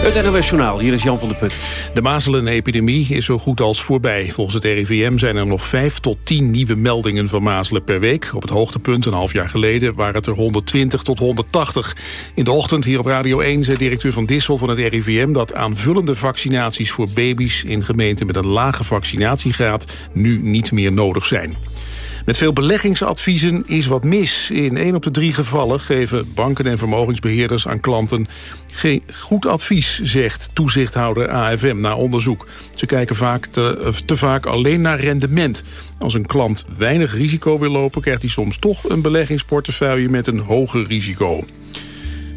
[SPEAKER 2] Het NOS hier is Jan van der Put.
[SPEAKER 4] De mazelenepidemie is zo goed als voorbij. Volgens het RIVM zijn er nog 5 tot 10 nieuwe meldingen van mazelen per week. Op het hoogtepunt een half jaar geleden waren het er 120 tot 180. In de ochtend hier op Radio 1 zei directeur Van Dissel van het RIVM... dat aanvullende vaccinaties voor baby's in gemeenten met een lage vaccinatiegraad... nu niet meer nodig zijn. Met veel beleggingsadviezen is wat mis. In 1 op de drie gevallen geven banken en vermogensbeheerders aan klanten geen goed advies, zegt toezichthouder AFM na onderzoek. Ze kijken vaak te, te vaak alleen naar rendement. Als een klant weinig risico wil lopen, krijgt hij soms toch een beleggingsportefeuille met een hoger risico.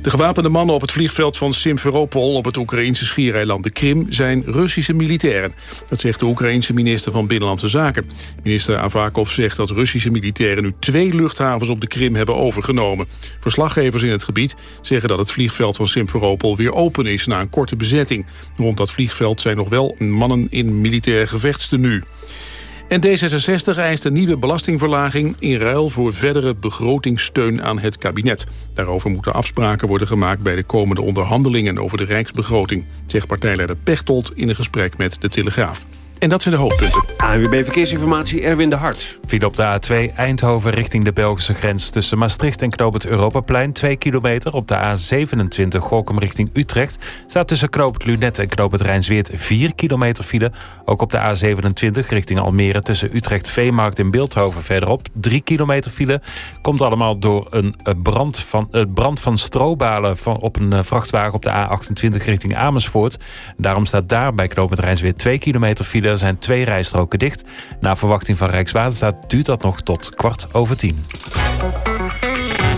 [SPEAKER 4] De gewapende mannen op het vliegveld van Simferopol op het Oekraïnse schiereiland de Krim zijn Russische militairen. Dat zegt de Oekraïense minister van Binnenlandse Zaken. Minister Avakov zegt dat Russische militairen nu twee luchthavens op de Krim hebben overgenomen. Verslaggevers in het gebied zeggen dat het vliegveld van Simferopol weer open is na een korte bezetting. Rond dat vliegveld zijn nog wel mannen in militair gevechtstenu. En D66 eist een nieuwe belastingverlaging in ruil voor verdere begrotingssteun aan het kabinet. Daarover moeten afspraken worden gemaakt bij de komende onderhandelingen over de rijksbegroting, zegt partijleider Pechtold in een gesprek met de Telegraaf. En dat zijn de hoofdpunten.
[SPEAKER 2] ANWB Verkeersinformatie, Erwin de Hart.
[SPEAKER 7] Viel op de A2 Eindhoven richting de Belgische grens... tussen Maastricht en Knoop het Europaplein, 2 kilometer. Op de A27 Gorkum richting Utrecht... staat tussen Knoop het Lunet en Knoop het Rijnsweert 4 kilometer file. Ook op de A27 richting Almere tussen Utrecht Veemarkt en Beeldhoven verderop... 3 kilometer file. Komt allemaal door een brand van, een brand van strobalen van, op een eh, vrachtwagen... op de A28 richting Amersfoort. Daarom staat daar bij Knoop het Rijnsweert 2 kilometer file er zijn twee rijstroken dicht. Na verwachting van Rijkswaterstaat duurt dat nog tot kwart over tien.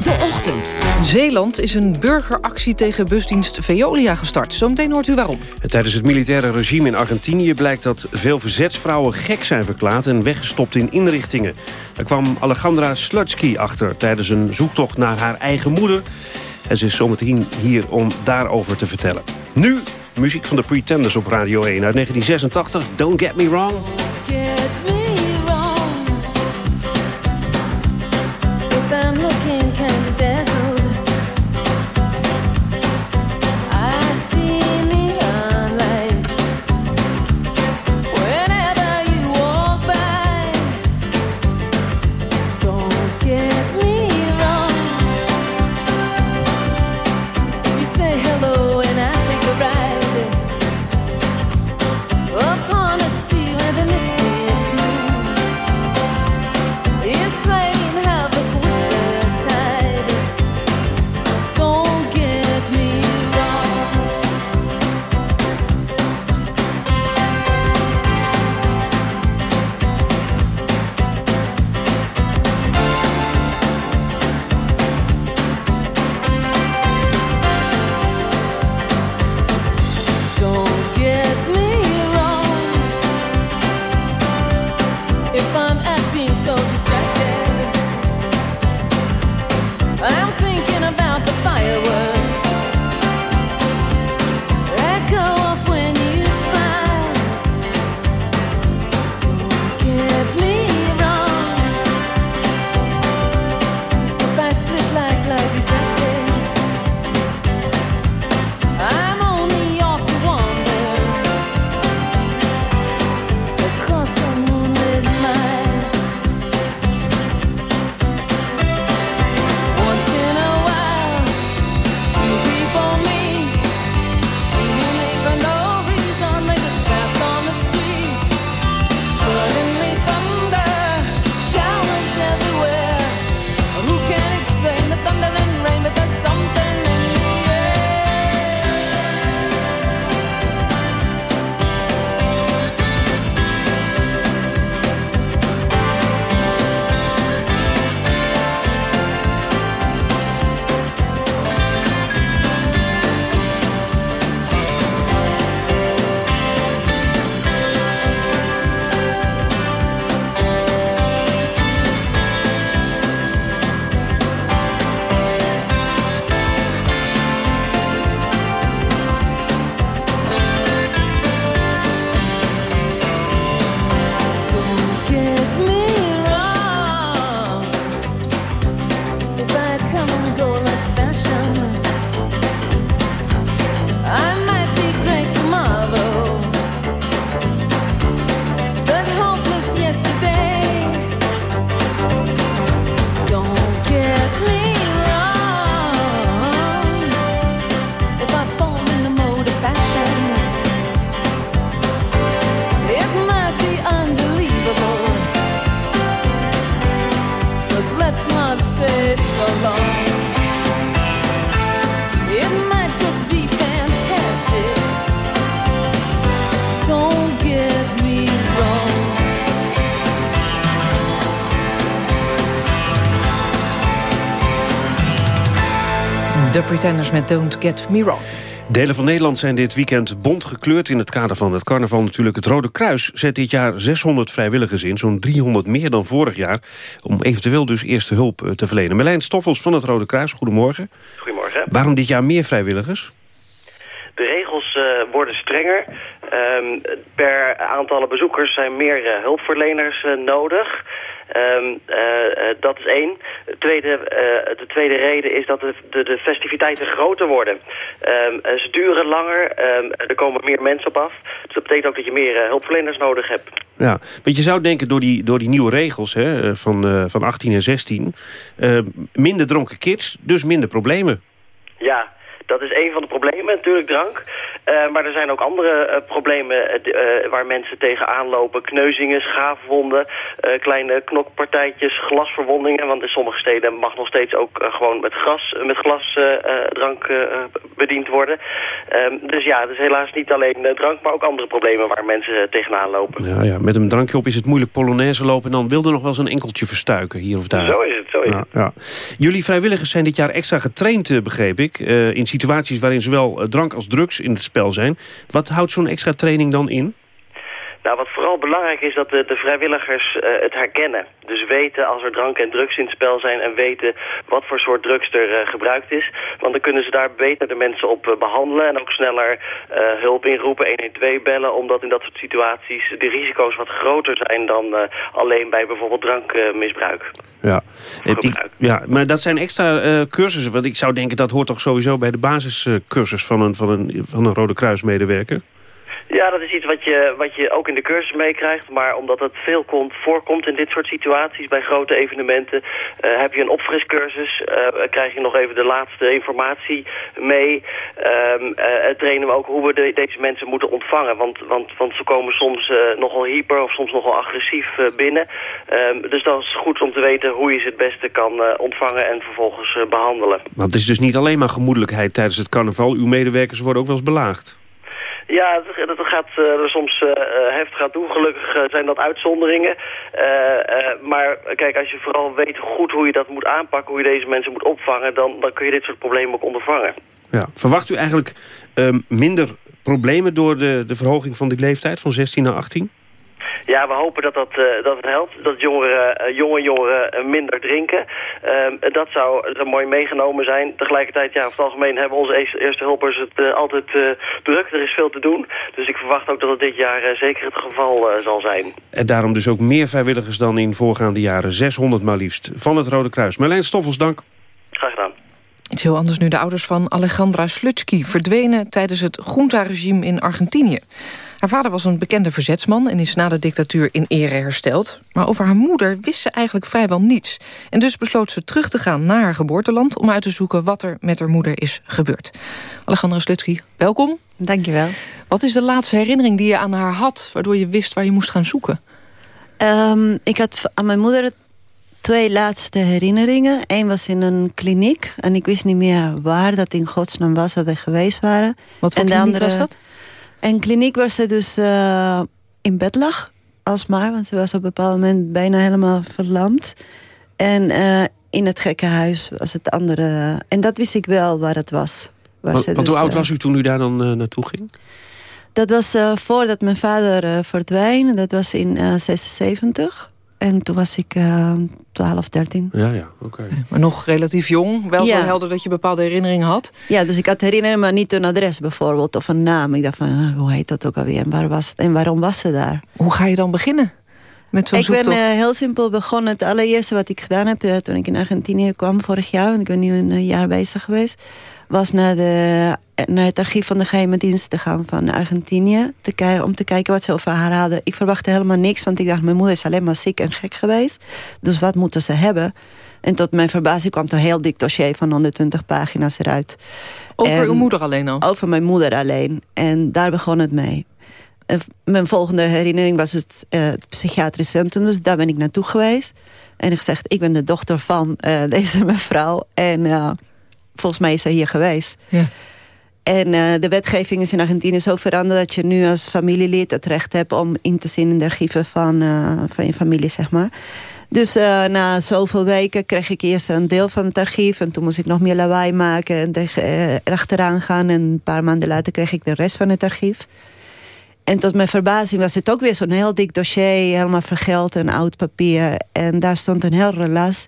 [SPEAKER 3] De ochtend. Zeeland is een burgeractie tegen busdienst Veolia gestart. Zometeen hoort u waarom.
[SPEAKER 2] Tijdens het militaire regime in Argentinië blijkt dat veel verzetsvrouwen gek zijn verklaard en weggestopt in inrichtingen. Daar kwam Alejandra Slutsky achter tijdens een zoektocht naar haar eigen moeder. En ze is zometeen hier om daarover te vertellen. Nu Muziek van de Pretenders op Radio 1 uit 1986. Don't Get Me Wrong.
[SPEAKER 3] Pretenders met Don't Get Me Wrong.
[SPEAKER 2] Delen van Nederland zijn dit weekend bont gekleurd in het kader van het carnaval natuurlijk. Het Rode Kruis zet dit jaar 600 vrijwilligers in, zo'n 300 meer dan vorig jaar, om eventueel dus eerste hulp eh, te verlenen. Merlijn Stoffels van het Rode Kruis, goedemorgen.
[SPEAKER 23] Goedemorgen.
[SPEAKER 2] Waarom dit jaar meer vrijwilligers?
[SPEAKER 23] De regels eh, worden strenger. Ehm, per aantallen bezoekers zijn meer eh, hulpverleners nodig. Ehm, eh, eh, dat is één. De tweede, eh, de tweede reden is dat de, de, de festiviteiten groter worden. Ehm, eh, ze duren langer, ehm, er komen meer mensen op af. Dus dat betekent ook dat je meer hulpverleners nodig hebt.
[SPEAKER 2] Ja, want je zou denken door die, door die nieuwe regels hè, van, van 18 en 16... eh, minder dronken kids, dus minder problemen.
[SPEAKER 23] Ja, dat is een van de problemen, natuurlijk drank. Eh, maar er zijn ook andere eh, problemen eh, waar mensen tegenaan lopen. Kneuzingen, schaafwonden, kleine knokpartijtjes, glasverwondingen. Want in sommige steden mag nog steeds ook gewoon met, gras, met glasdrank bediend worden. Ehm, dus ja, het is helaas niet alleen drank, maar ook andere problemen waar mensen tegenaan lopen.
[SPEAKER 2] Ja, ja, met een drankje op is het moeilijk Polonaise lopen... en dan wil er nog wel eens een enkeltje verstuiken, hier of daar.
[SPEAKER 23] Zo is het, zo is het.
[SPEAKER 2] ja. Jullie vrijwilligers zijn dit jaar extra getraind, begreep ik... in situaties waarin zowel eh, drank als drugs in het spel zijn. Wat houdt zo'n extra training dan in?
[SPEAKER 23] Nou, wat vooral belangrijk is dat de, de vrijwilligers eh, het herkennen. Dus weten als er drank en drugs in het spel zijn en weten wat voor soort drugs er eh, gebruikt is. Want dan kunnen ze daar beter de mensen op eh, behandelen en ook sneller hulp inroepen, 112 bellen. Omdat in dat soort situaties de risico's wat groter zijn dan alleen bij bijvoorbeeld drankmisbruik.
[SPEAKER 2] Ja. Ja, maar dat zijn extra cursussen. Want ik zou denken dat hoort toch sowieso bij de basiscursus van een, van een, van een Rode Kruismedewerker.
[SPEAKER 23] Ja, dat is iets wat je, wat je ook in de cursus meekrijgt. Maar omdat het veel komt, voorkomt in dit soort situaties, bij grote evenementen, eh, heb je een opfriscursus. eh, krijg je nog even de laatste informatie mee. Ehm, eh, trainen we ook hoe we de- deze mensen moeten ontvangen. Want, want, want ze komen soms nogal hyper of soms nogal agressief binnen. Ehm, dus dat is goed om te weten hoe je ze het beste kan ontvangen en vervolgens eh, behandelen.
[SPEAKER 2] Want het is dus niet alleen maar gemoedelijkheid tijdens het carnaval. Uw medewerkers worden ook wel eens belaagd.
[SPEAKER 23] Ja, dat, gaat er soms eh, eh, heftig aan toe. Gelukkig zijn dat uitzonderingen. Maar kijk, als je vooral weet goed hoe je dat moet aanpakken... hoe je deze mensen moet opvangen... dan, dan kun je dit soort problemen ook ondervangen.
[SPEAKER 2] Ja. Verwacht u eigenlijk ehm, minder problemen door de, de verhoging van die leeftijd van 16 naar 18?
[SPEAKER 23] Ja, we hopen dat, dat, eh, dat het helpt. Dat jongeren, eh, jonge jongeren eh, minder drinken. Ehm, dat, zou, mooi meegenomen zijn. Tegelijkertijd, ja, over het algemeen hebben onze eerste, hulpers het altijd eh, druk. Er is veel te doen. Dus ik verwacht ook dat het dit jaar zeker het geval zal zijn.
[SPEAKER 2] En daarom dus ook meer vrijwilligers dan in voorgaande jaren. 600 maar liefst. Van het Rode Kruis. Marlijn Stoffels, dank.
[SPEAKER 23] Graag gedaan.
[SPEAKER 3] Iets heel anders nu. De ouders van Alejandra Slutsky verdwenen tijdens het junta-regime in Argentinië. Haar vader was een bekende verzetsman en is na de dictatuur in ere hersteld. Maar over haar moeder wist ze eigenlijk vrijwel niets. En dus besloot ze terug te gaan naar haar geboorteland... om uit te zoeken wat er met haar moeder is gebeurd. Alejandra Slutsky, welkom.
[SPEAKER 24] Dankjewel.
[SPEAKER 3] Wat is de laatste herinnering die je aan haar had... waardoor je wist waar je moest gaan zoeken?
[SPEAKER 24] Ehm, ik had aan mijn moeder twee laatste herinneringen. Eén was in een kliniek. En ik wist niet meer waar dat in godsnaam was, waar we geweest waren.
[SPEAKER 3] Wat voor
[SPEAKER 24] en de
[SPEAKER 3] kliniek
[SPEAKER 24] andere,
[SPEAKER 3] was dat?
[SPEAKER 24] Een kliniek waar ze dus eh, in bed lag. Alsmaar, want ze was op een bepaald moment bijna helemaal verlamd. En eh, in het gekkenhuis was het andere. En dat wist ik wel waar het was. Waar
[SPEAKER 2] Want, want
[SPEAKER 24] dus,
[SPEAKER 2] hoe oud
[SPEAKER 24] eh,
[SPEAKER 2] was u toen u daar dan naartoe ging?
[SPEAKER 24] Dat was voordat mijn vader verdween. Dat was in eh 76. En toen was ik eh 12, 13.
[SPEAKER 2] Ja, ja, oké.
[SPEAKER 3] Maar nog relatief jong. Wel
[SPEAKER 24] Ja.
[SPEAKER 3] zo helder dat je bepaalde herinneringen had.
[SPEAKER 24] Ja, dus ik had herinneren, maar niet een adres bijvoorbeeld. Of een naam. Ik dacht van, eh, hoe heet dat ook alweer? En, waar was het? en waarom was ze daar?
[SPEAKER 3] Hoe ga je dan beginnen met zo'n
[SPEAKER 24] Ik ben
[SPEAKER 3] zoektocht?
[SPEAKER 24] eh, heel simpel begonnen. Het allereerste wat ik gedaan heb eh, toen ik in Argentinië kwam vorig jaar... want ik ben nu een jaar bezig geweest... was naar, de, eh, naar het archief van de geheime dienst te gaan van Argentinië... Te om te kijken wat ze over haar hadden. Ik verwachtte helemaal niks, want ik dacht... mijn moeder is alleen maar ziek en gek geweest. Dus wat moeten ze hebben? En tot mijn verbazing kwam er een heel dik dossier van 120 pagina's eruit.
[SPEAKER 3] Over
[SPEAKER 24] En-
[SPEAKER 3] uw moeder alleen al?
[SPEAKER 24] Over mijn moeder alleen. En daar begon het mee. En mijn volgende herinnering was het, uh, het psychiatrisch centrum. Dus daar ben ik naartoe geweest. En ik gezegd, ik ben de dochter van uh, deze mevrouw. En uh, volgens mij is ze hier geweest.
[SPEAKER 3] Ja.
[SPEAKER 24] En uh, de wetgeving is in Argentinië zo veranderd... dat je nu als familielid het recht hebt om in te zien in de archieven van, van je familie, zeg maar. Dus uh, na zoveel weken kreeg ik eerst een deel van het archief... en toen moest ik nog meer lawaai maken en tegen, uh, achteraan gaan. En een paar maanden later kreeg ik de rest van het archief. En tot mijn verbazing was het ook weer zo'n heel dik dossier... helemaal vergeld en oud papier. En daar stond een heel relaas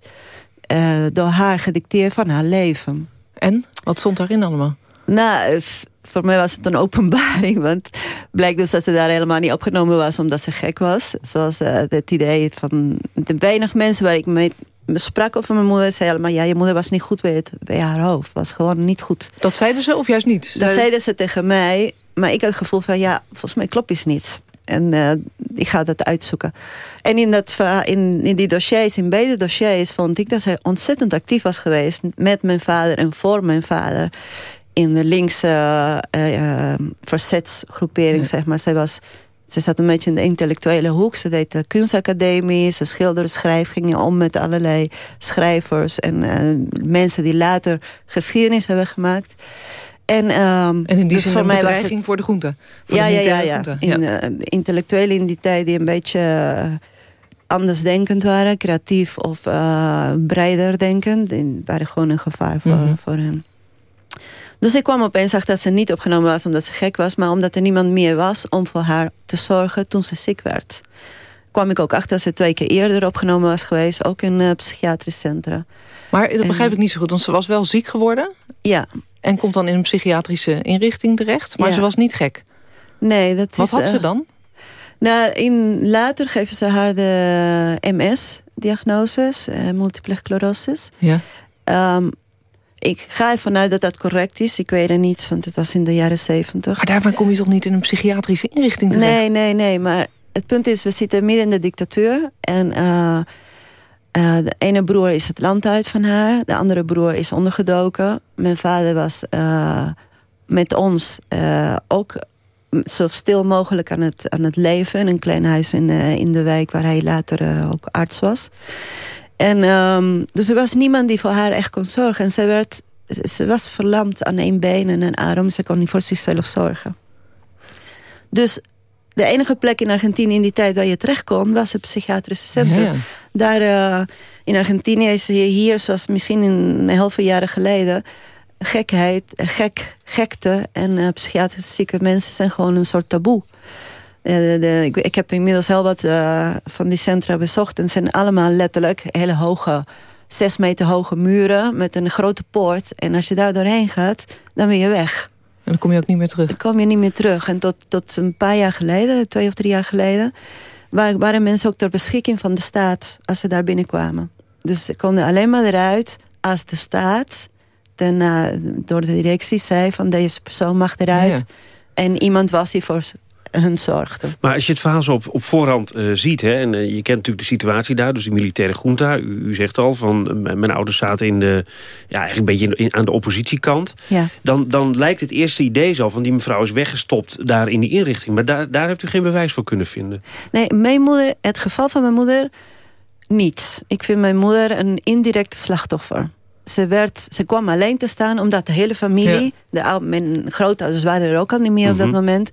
[SPEAKER 24] door haar gedicteerd van haar leven.
[SPEAKER 3] En? Wat stond daarin allemaal?
[SPEAKER 24] Nou, voor mij was het een openbaring. Want blijkt dus dat ze daar helemaal niet opgenomen was omdat ze gek was. Zoals uh, het idee van de weinig mensen waar ik mee sprak over mijn moeder. Zei allemaal, ja, je moeder was niet goed bij, het, bij haar hoofd. Was gewoon niet goed.
[SPEAKER 3] Dat zeiden ze of juist niet?
[SPEAKER 24] Dat zeiden ze tegen mij. Maar ik had het gevoel van, ja, volgens mij klopt iets niet. En uh, ik ga dat uitzoeken. En in, dat, in, in die dossiers, in beide dossiers... vond ik dat zij ontzettend actief was geweest... met mijn vader en voor mijn vader in de linkse uh, uh, verzetsgroepering, ja. zeg maar. Zij was, ze zat een beetje in de intellectuele hoek. Ze deed de kunstacademie, ze schilderde, schrijf, ging om met allerlei schrijvers en uh, mensen die later geschiedenis hebben gemaakt. En, um,
[SPEAKER 3] en in die dus zin voor een mij bedreiging was het, voor de groente? Voor
[SPEAKER 24] ja,
[SPEAKER 3] de
[SPEAKER 24] ja, ja, ja.
[SPEAKER 3] Groente.
[SPEAKER 24] In, ja. Uh, intellectuelen in die tijd die een beetje uh, andersdenkend waren, creatief of uh, breder denkend, die waren gewoon een gevaar voor, mm -hmm. voor hen. Dus ik kwam opeens achter dat ze niet opgenomen was omdat ze gek was... maar omdat er niemand meer was om voor haar te zorgen toen ze ziek werd. Kwam ik ook achter dat ze twee keer eerder opgenomen was geweest... ook in psychiatrisch centra.
[SPEAKER 3] Maar dat begrijp en, ik niet zo goed, want ze was wel ziek geworden?
[SPEAKER 24] Ja.
[SPEAKER 3] En komt dan in een psychiatrische inrichting terecht, maar ja. ze was niet gek?
[SPEAKER 24] Nee, dat
[SPEAKER 3] Wat
[SPEAKER 24] is...
[SPEAKER 3] had ze uh, dan?
[SPEAKER 24] Nou, in, later geven ze haar de MS-diagnoses, uh, multiple sclerosis.
[SPEAKER 3] Ja.
[SPEAKER 24] Um, ik ga ervan uit dat dat correct is. Ik weet het niet, want het was in de jaren zeventig.
[SPEAKER 3] Maar daarvan kom je toch niet in een psychiatrische inrichting terecht?
[SPEAKER 24] Nee, nee, nee. Maar het punt is, we zitten midden in de dictatuur. En uh, uh, de ene broer is het land uit van haar. De andere broer is ondergedoken. Mijn vader was uh, met ons ook zo stil mogelijk aan het, aan het leven. In een klein huis in, in de wijk waar hij later ook arts was. En um, dus er was niemand die voor haar echt kon zorgen. En ze, werd, ze was verlamd aan één been en een arm. Ze kon niet voor zichzelf zorgen. Dus de enige plek in Argentinië in die tijd waar je terecht kon... was het psychiatrische centrum.
[SPEAKER 3] Ja.
[SPEAKER 24] Daar uh, in Argentinië is hier, zoals misschien een halve jaren geleden... gekheid, gek, gekte en uh, psychiatrisch zieke mensen zijn gewoon een soort taboe. De, ik, ik, heb inmiddels heel wat van die centra bezocht. En het zijn allemaal letterlijk hele hoge, zes meter hoge muren met een grote poort. En als je daar doorheen gaat, dan ben je weg.
[SPEAKER 3] En dan kom je ook niet meer terug?
[SPEAKER 24] Dan kom je niet meer terug. En tot, tot een paar jaar geleden, twee of drie jaar geleden... waren mensen ook ter beschikking van de staat als ze daar binnenkwamen. Dus ze konden alleen maar eruit als de staat... Ten, door de directie zei van deze persoon mag eruit... Ja. En iemand was die voor hun zorgde.
[SPEAKER 2] Maar als je het verhaal zo op, op voorhand uh, ziet... Hè, en uh, je kent natuurlijk de situatie daar, dus de militaire junta... u, u zegt al, van uh, mijn ouders zaten in de, ja, eigenlijk een beetje in, aan de oppositiekant...
[SPEAKER 24] Ja.
[SPEAKER 2] Dan, dan lijkt het eerste idee zo van die mevrouw is weggestopt daar in die inrichting. Maar daar, daar hebt u geen bewijs voor kunnen vinden.
[SPEAKER 24] Nee, mijn moeder, het geval van mijn moeder, niet. Ik vind mijn moeder een indirect slachtoffer ze, werd, ze kwam alleen te staan omdat de hele familie... Ja. De, mijn grootouders waren er ook al niet meer mm -hmm. op dat moment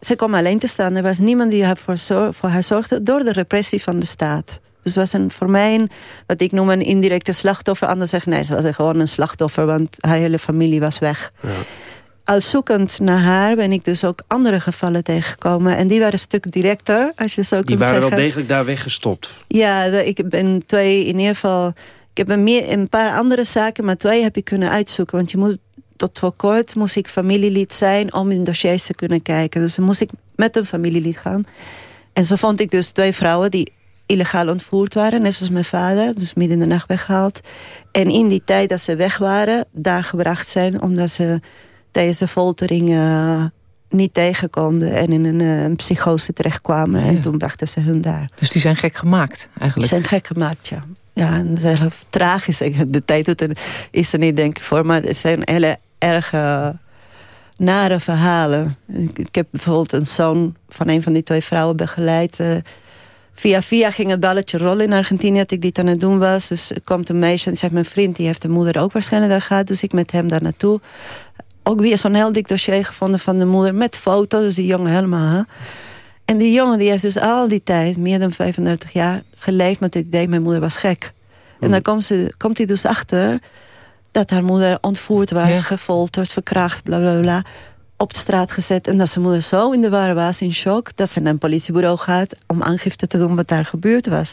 [SPEAKER 24] ze kwam alleen te staan. Er was niemand die haar voor, voor, haar zorgde door de repressie van de staat. Dus was een, voor mij een, wat ik noem een indirecte slachtoffer. Anders zeggen, nee, ze was gewoon een slachtoffer, want haar hele familie was weg.
[SPEAKER 2] Ja.
[SPEAKER 24] Al zoekend naar haar ben ik dus ook andere gevallen tegengekomen. En die waren een stuk directer, als je zo kunt
[SPEAKER 2] zeggen.
[SPEAKER 24] Die
[SPEAKER 2] waren wel degelijk daar weggestopt?
[SPEAKER 24] Ja, ik ben twee in ieder geval... Ik heb een, meer, een paar andere zaken, maar twee heb ik kunnen uitzoeken. Want je moet tot voor kort moest ik familielid zijn om in dossiers te kunnen kijken. Dus dan moest ik met een familielid gaan. En zo vond ik dus twee vrouwen die illegaal ontvoerd waren. Net zoals mijn vader, dus midden in de nacht weggehaald. En in die tijd dat ze weg waren, daar gebracht zijn... omdat ze tijdens de foltering uh, niet tegen konden... en in een, uh, een psychose terechtkwamen. Ja. En toen brachten ze hun daar.
[SPEAKER 3] Dus die zijn gek gemaakt, eigenlijk?
[SPEAKER 24] Die zijn gek gemaakt, ja. Ja, en dat is heel tragisch. De tijd is er niet, denk ik, voor. Maar het zijn hele erge nare verhalen. Ik, ik heb bijvoorbeeld een zoon van een van die twee vrouwen begeleid. eh, via via ging het balletje rollen in Argentinië dat ik dit aan het doen was. Dus er komt een meisje en zegt mijn vriend, die heeft de moeder ook waarschijnlijk daar gehad. Dus ik met hem daar naartoe. Ook weer zo'n heel dik dossier gevonden van de moeder met foto's. Dus die jongen helemaal. hè. En die jongen die heeft dus al die tijd, meer dan 35 jaar, geleefd met het idee mijn moeder was gek. En dan komt, ze, komt hij dus achter dat haar moeder ontvoerd was, gefolterd, verkracht, bla bla bla. Op de straat gezet. En dat zijn moeder zo in de war was, in shock, dat ze naar een politiebureau gaat om aangifte te doen wat daar gebeurd was.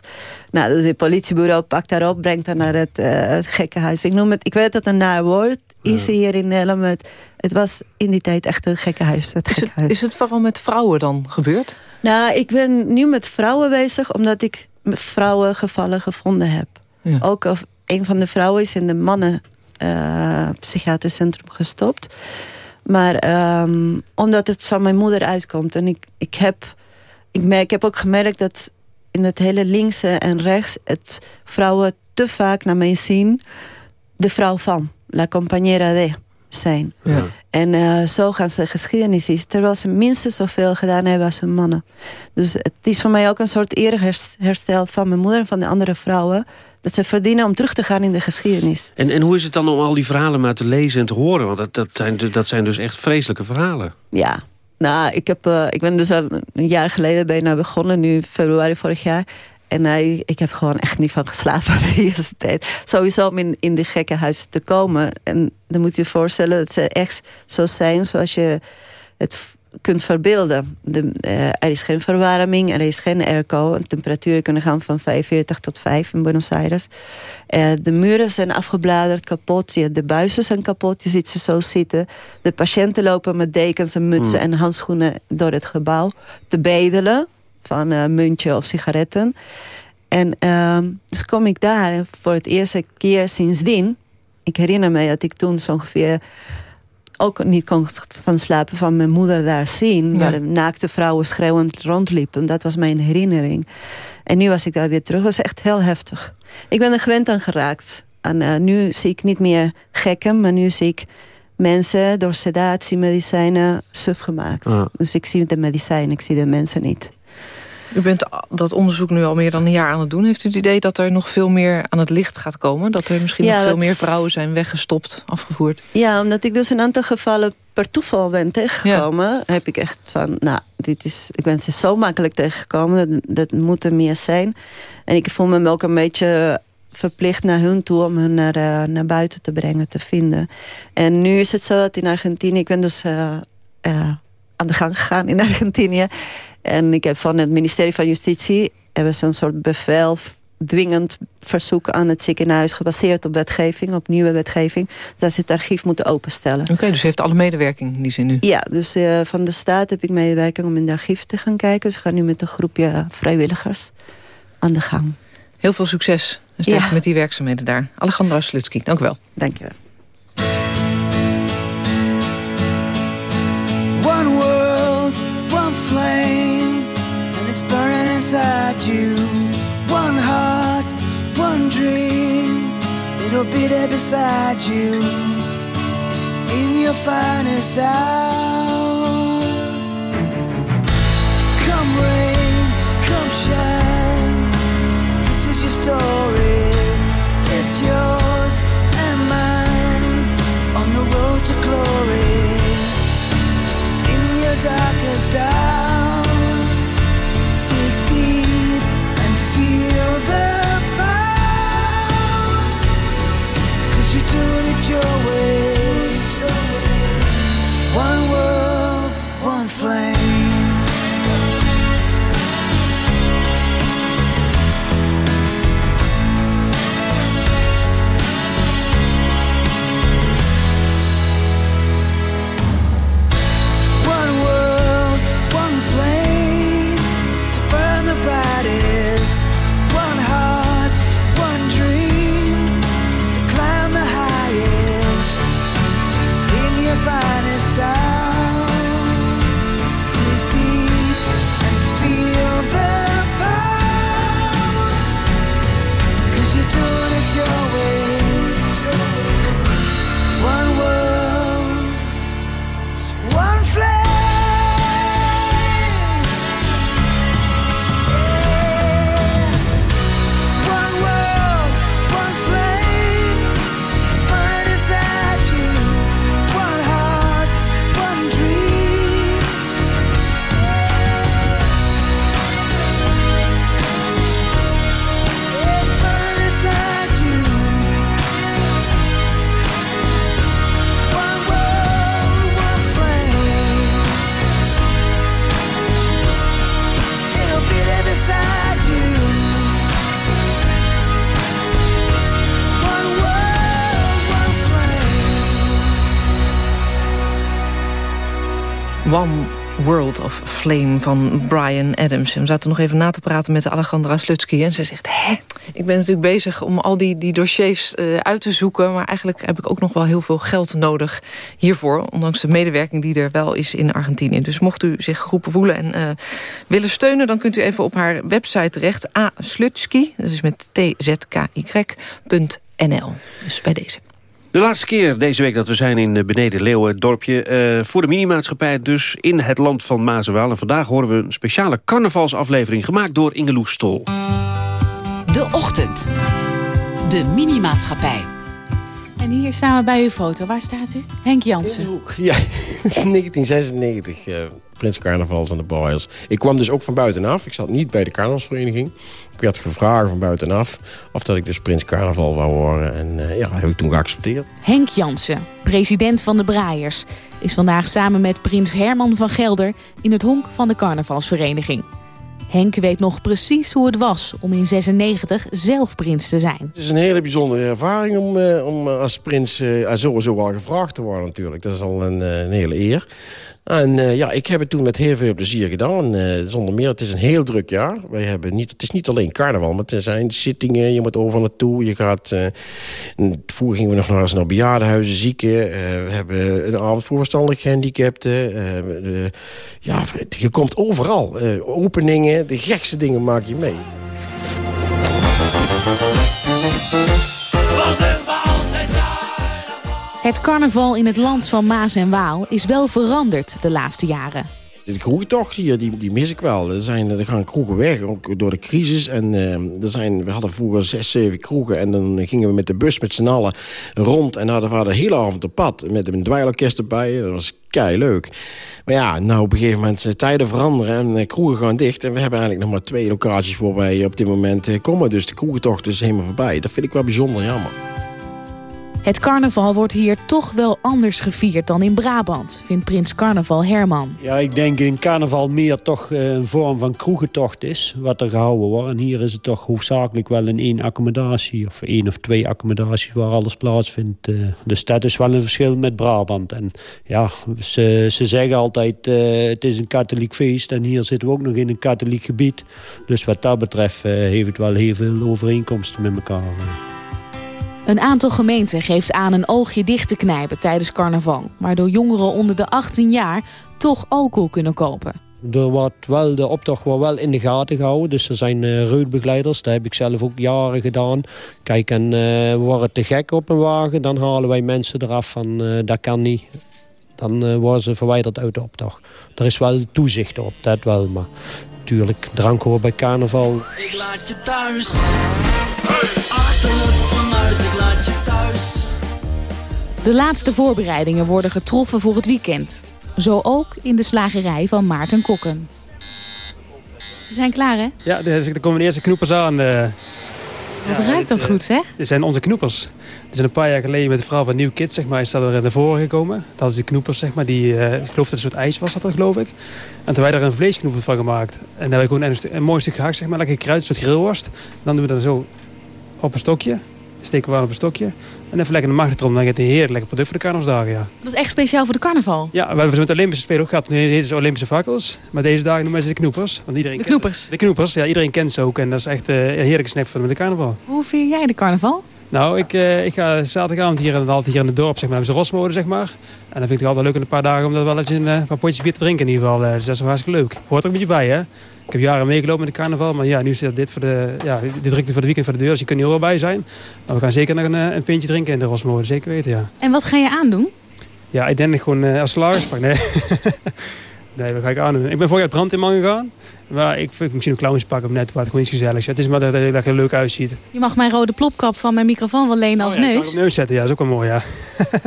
[SPEAKER 24] Nou, dus het politiebureau pakt haar op, brengt haar naar het, eh, het gekkenhuis. Ik noem het, ik weet dat het een naar woord is hier in Nederland. maar Het, het was in die tijd echt een gekkenhuis. Het
[SPEAKER 3] Is het,
[SPEAKER 24] gekkenhuis.
[SPEAKER 3] is het vooral met vrouwen dan gebeurd?
[SPEAKER 24] Nou, ik ben nu met vrouwen bezig, omdat ik vrouwengevallen gevonden heb.
[SPEAKER 3] Ja.
[SPEAKER 24] Ook of een van de vrouwen is in de mannen eh, psychiatrisch centrum gestopt. Maar ehm, omdat het van mijn moeder uitkomt. En ik, ik, heb, ik, merk, ik heb ook gemerkt dat in het hele linkse en rechts... het vrouwen te vaak naar mij zien... de vrouw van, la compañera de zijn. En eh, zo gaan ze de geschiedenis is. Terwijl ze minstens zoveel gedaan hebben als hun mannen. Dus het is voor mij ook een soort eerherstel van mijn moeder en van de andere vrouwen. Dat ze verdienen om terug te gaan in de geschiedenis.
[SPEAKER 2] En, en hoe is het dan om al die verhalen maar te lezen en te horen? Want dat, dat, zijn, dus- dat zijn dus echt vreselijke verhalen.
[SPEAKER 24] Ja, nou, ik, heb, eh, ik ben dus al een jaar geleden bijna begonnen, nu februari vorig jaar. En eh, ik heb gewoon echt niet van geslapen [laughs] de eerste tijd. Sowieso om in, in die gekke huizen te komen. En dan moet je je voorstellen dat ze echt zo zijn zoals je het kunt verbeelden. De, eh, er is geen verwarming, er is geen airco. En temperaturen kunnen gaan van 45 tot 5 in Buenos Aires. Eh, de muren zijn afgebladerd, kapot. De buizen zijn kapot, je ziet ze zo zitten. De patiënten lopen met dekens en mutsen
[SPEAKER 25] Hmm.
[SPEAKER 24] en handschoenen door het gebouw. Te bedelen van eh muntje of sigaretten. En ehm, dus kom ik daar en voor het eerste keer sindsdien... ik herinner me dat ik toen zo ongeveer ook niet kon van slapen van mijn moeder daar zien.
[SPEAKER 25] Ja.
[SPEAKER 24] Waar naakte vrouwen schreeuwend rondliepen. Dat was mijn herinnering. En nu was ik daar weer terug. Dat was echt heel heftig. Ik ben er gewend aan geraakt. En, eh, nu zie ik niet meer gekken, maar nu zie ik mensen door sedatie, medicijnen, suf gemaakt. Dus ik zie de medicijnen, ik zie de mensen niet.
[SPEAKER 3] U bent dat onderzoek nu al meer dan een jaar aan het doen. Heeft u het idee dat er nog veel meer aan het licht gaat komen? Dat er misschien
[SPEAKER 24] Ja,
[SPEAKER 3] nog veel
[SPEAKER 24] dat-
[SPEAKER 3] meer vrouwen zijn weggestopt, afgevoerd?
[SPEAKER 24] Ja, omdat ik dus een aantal gevallen per toeval ben tegengekomen... heb ik echt van, nou, dit is, ik ben ze zo makkelijk tegengekomen... Dat, dat moet er meer zijn. En ik voel me ook een beetje verplicht naar hun toe... om hun naar, eh, naar buiten te brengen, te vinden. En nu is het zo dat in Argentinië... ik ben dus eh, eh, aan de gang gegaan in Argentinië... en ik heb van het ministerie van Justitie... hebben ze een soort bevel dwingend verzoek aan het ziekenhuis... gebaseerd op wetgeving, op nieuwe wetgeving... dat ze het archief moeten openstellen.
[SPEAKER 3] Oké, dus u heeft alle medewerking in die zin nu?
[SPEAKER 24] Ja, dus eh, van de staat heb ik medewerking om in de archief te gaan kijken. Ze gaan nu met een groepje vrijwilligers aan de gang.
[SPEAKER 3] Heel veel succes
[SPEAKER 24] Ja.
[SPEAKER 3] met die werkzaamheden daar. Alejandra Slutsky, dank u wel.
[SPEAKER 24] Dank je wel.
[SPEAKER 25] You. One heart, one dream, it'll be there beside you in your finest hour. Come rain, come shine, this is your story. It's yours and mine on the road to glory in your darkest hour.
[SPEAKER 3] Van Brian Adams. En we zaten nog even na te praten met Alejandra Slutsky. En ze zegt, hè, ik ben natuurlijk bezig om al die, die dossiers uh, uit te zoeken... maar eigenlijk heb ik ook nog wel heel veel geld nodig hiervoor... ondanks de medewerking die er wel is in Argentinië. Dus mocht u zich geroepen voelen en uh, willen steunen... dan kunt u even op haar website terecht, A. Slutsky, dat is met tzky.nl. Dus bij deze.
[SPEAKER 2] De laatste keer deze week dat we zijn in Beneden Leeuwen, dorpje. Uh, voor de minimaatschappij dus in het land van Maas en Waal. En vandaag horen we een speciale carnavalsaflevering gemaakt door Ingeloes Stol.
[SPEAKER 13] De Ochtend. De minimaatschappij.
[SPEAKER 26] En hier staan we bij uw foto. Waar staat u? Henk Jansen.
[SPEAKER 27] Ja, [laughs] 1996. Uh, Prins Carnavals en de Boys. Ik kwam dus ook van buitenaf. Ik zat niet bij de carnavalsvereniging. Ik werd gevraagd van buitenaf of dat ik dus Prins Carnaval wou worden. En uh, ja, heb ik toen geaccepteerd.
[SPEAKER 26] Henk Jansen, president van de Braaiers... is vandaag samen met prins Herman van Gelder... in het honk van de carnavalsvereniging. Henk weet nog precies hoe het was om in 96 zelf prins te zijn.
[SPEAKER 27] Het is een hele bijzondere ervaring om, uh, om als prins uh, sowieso al gevraagd te worden natuurlijk. Dat is al een, een hele eer. En uh, ja, ik heb het toen met heel veel plezier gedaan. Uh, zonder meer, het is een heel druk jaar. Wij hebben niet, het is niet alleen carnaval, maar er zijn zittingen. Je moet overal naartoe. Je gaat, uh, gingen we nog eens naar bejaardenhuizen, zieken. we hebben een avond voor verstandelijk gehandicapten. Ja, je komt overal. openingen, de gekste dingen maak je mee.
[SPEAKER 26] Het carnaval in het land van Maas en Waal is wel veranderd de laatste jaren.
[SPEAKER 27] De kroegentocht hier, die, die mis ik wel. Er, zijn, er gaan kroegen weg, ook door de crisis. En uh, er zijn, we hadden vroeger zes, zeven kroegen. En dan gingen we met de bus met z'n allen rond. En hadden we de hele avond op pad. Met een dweilorkest erbij. Dat was kei leuk. Maar ja, nou op een gegeven moment uh, tijden veranderen. En uh, kroegen gaan dicht. En we hebben eigenlijk nog maar twee locaties waar wij op dit moment komen. Dus de kroegentocht is helemaal voorbij. Dat vind ik wel bijzonder jammer.
[SPEAKER 26] Het carnaval wordt hier toch wel anders gevierd dan in Brabant, vindt prins carnaval Herman.
[SPEAKER 28] Ja, ik denk in carnaval meer toch een vorm van kroegentocht is, wat er gehouden wordt. En hier is het toch hoofdzakelijk wel in één accommodatie, of één of twee accommodaties waar alles plaatsvindt. Dus dat is wel een verschil met Brabant. En ja, ze, ze zeggen altijd, uh, het is een katholiek feest en hier zitten we ook nog in een katholiek gebied. Dus wat dat betreft heeft het wel heel veel overeenkomsten met elkaar.
[SPEAKER 26] Een aantal gemeenten geeft aan een oogje dicht te knijpen tijdens carnaval. Waardoor jongeren onder de 18 jaar toch alcohol kunnen kopen.
[SPEAKER 28] Er wordt wel, de optocht wordt wel in de gaten gehouden. Dus er zijn uh, reutbegeleiders. Dat heb ik zelf ook jaren gedaan. Kijk, en uh, wordt het te gek op een wagen... dan halen wij mensen eraf van uh, dat kan niet. Dan uh, worden ze verwijderd uit de optocht. Er is wel toezicht op, dat wel. Maar natuurlijk, drank hoort bij carnaval.
[SPEAKER 25] Ik laat je thuis. Fornuis, ik laat je thuis.
[SPEAKER 26] De laatste voorbereidingen worden getroffen voor het weekend. Zo ook in de slagerij van Maarten Kokken. Ze zijn klaar, hè?
[SPEAKER 29] Ja, er komen de eerste knoepers aan. Uh,
[SPEAKER 26] Wat ja, ruikt dat goed, zeg?
[SPEAKER 29] Dit zijn onze knoepers. Die zijn een paar jaar geleden met de vrouw van Nieuw Kids, zeg maar, is dat er naar voren gekomen. Dat is die knoepers, zeg maar, die, uh, ik geloof dat het een soort ijs was, dat, dat geloof ik. En toen wij er een vleesknoepers van gemaakt. En dan hebben we gewoon een, een mooi stuk gehakt, zeg maar, lekker kruid, een soort grillworst. Dan doen we dat zo op een stokje. Steken we aan op een stokje. En even lekker de magnetron. Dan gaat het een heerlijk lekker product voor de carnavalsdagen, ja.
[SPEAKER 26] Dat is echt speciaal voor de carnaval?
[SPEAKER 29] Ja, we hebben ze met de Olympische Spelen ook gehad. Nu heten ze Olympische fakkels. Maar deze dagen noemen ze de knoepers. Want iedereen
[SPEAKER 26] de knoepers?
[SPEAKER 29] Kent, de knoepers, ja. Iedereen kent ze ook. En dat is echt uh, een heerlijke snack voor met de carnaval.
[SPEAKER 26] Hoe vier jij de carnaval?
[SPEAKER 29] Nou, ik, uh, ik ga zaterdagavond hier, in, altijd hier in het dorp, zeg maar, hebben ze rosmode, zeg maar. En dan vind ik het altijd leuk in een paar dagen om dat wel even een uh, paar potjes bier te drinken in ieder geval. Uh, dus dat is wel hartstikke leuk. Hoort er een beetje bij, hè. Ik heb jaren meegelopen met de carnaval, maar ja, nu is dit voor de, ja, dit drukte voor de weekend voor de deur, dus je kunt niet overal bij zijn. Maar we gaan zeker nog een, een pintje drinken in de rosmode, zeker weten, ja.
[SPEAKER 26] En wat ga je aandoen?
[SPEAKER 29] Ja, ik denk dat gewoon als salaris pak, nee. [laughs] nee, wat ga ik aandoen? Ik ben vorig jaar brandinman gegaan. Maar ik vind misschien een clownspak op net, het gewoon iets gezelligs Het is maar dat het er leuk uitziet.
[SPEAKER 26] Je mag mijn rode plopkap van mijn microfoon wel lenen als
[SPEAKER 29] oh, ja,
[SPEAKER 26] neus.
[SPEAKER 29] Ik neus zetten, ja. Dat is ook wel mooi, ja.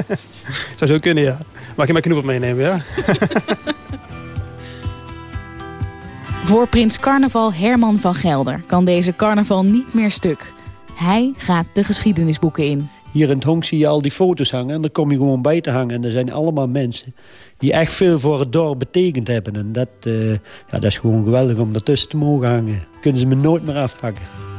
[SPEAKER 29] [laughs] Zou zo kunnen, ja. Mag je mijn knoep op meenemen, ja? [laughs]
[SPEAKER 26] Voor prins carnaval Herman van Gelder kan deze carnaval niet meer stuk. Hij gaat de geschiedenisboeken in.
[SPEAKER 28] Hier in het honk zie je al die foto's hangen en daar kom je gewoon bij te hangen. En er zijn allemaal mensen die echt veel voor het dorp betekend hebben. En dat, uh, ja, dat is gewoon geweldig om daartussen te mogen hangen. Kunnen ze me nooit meer afpakken.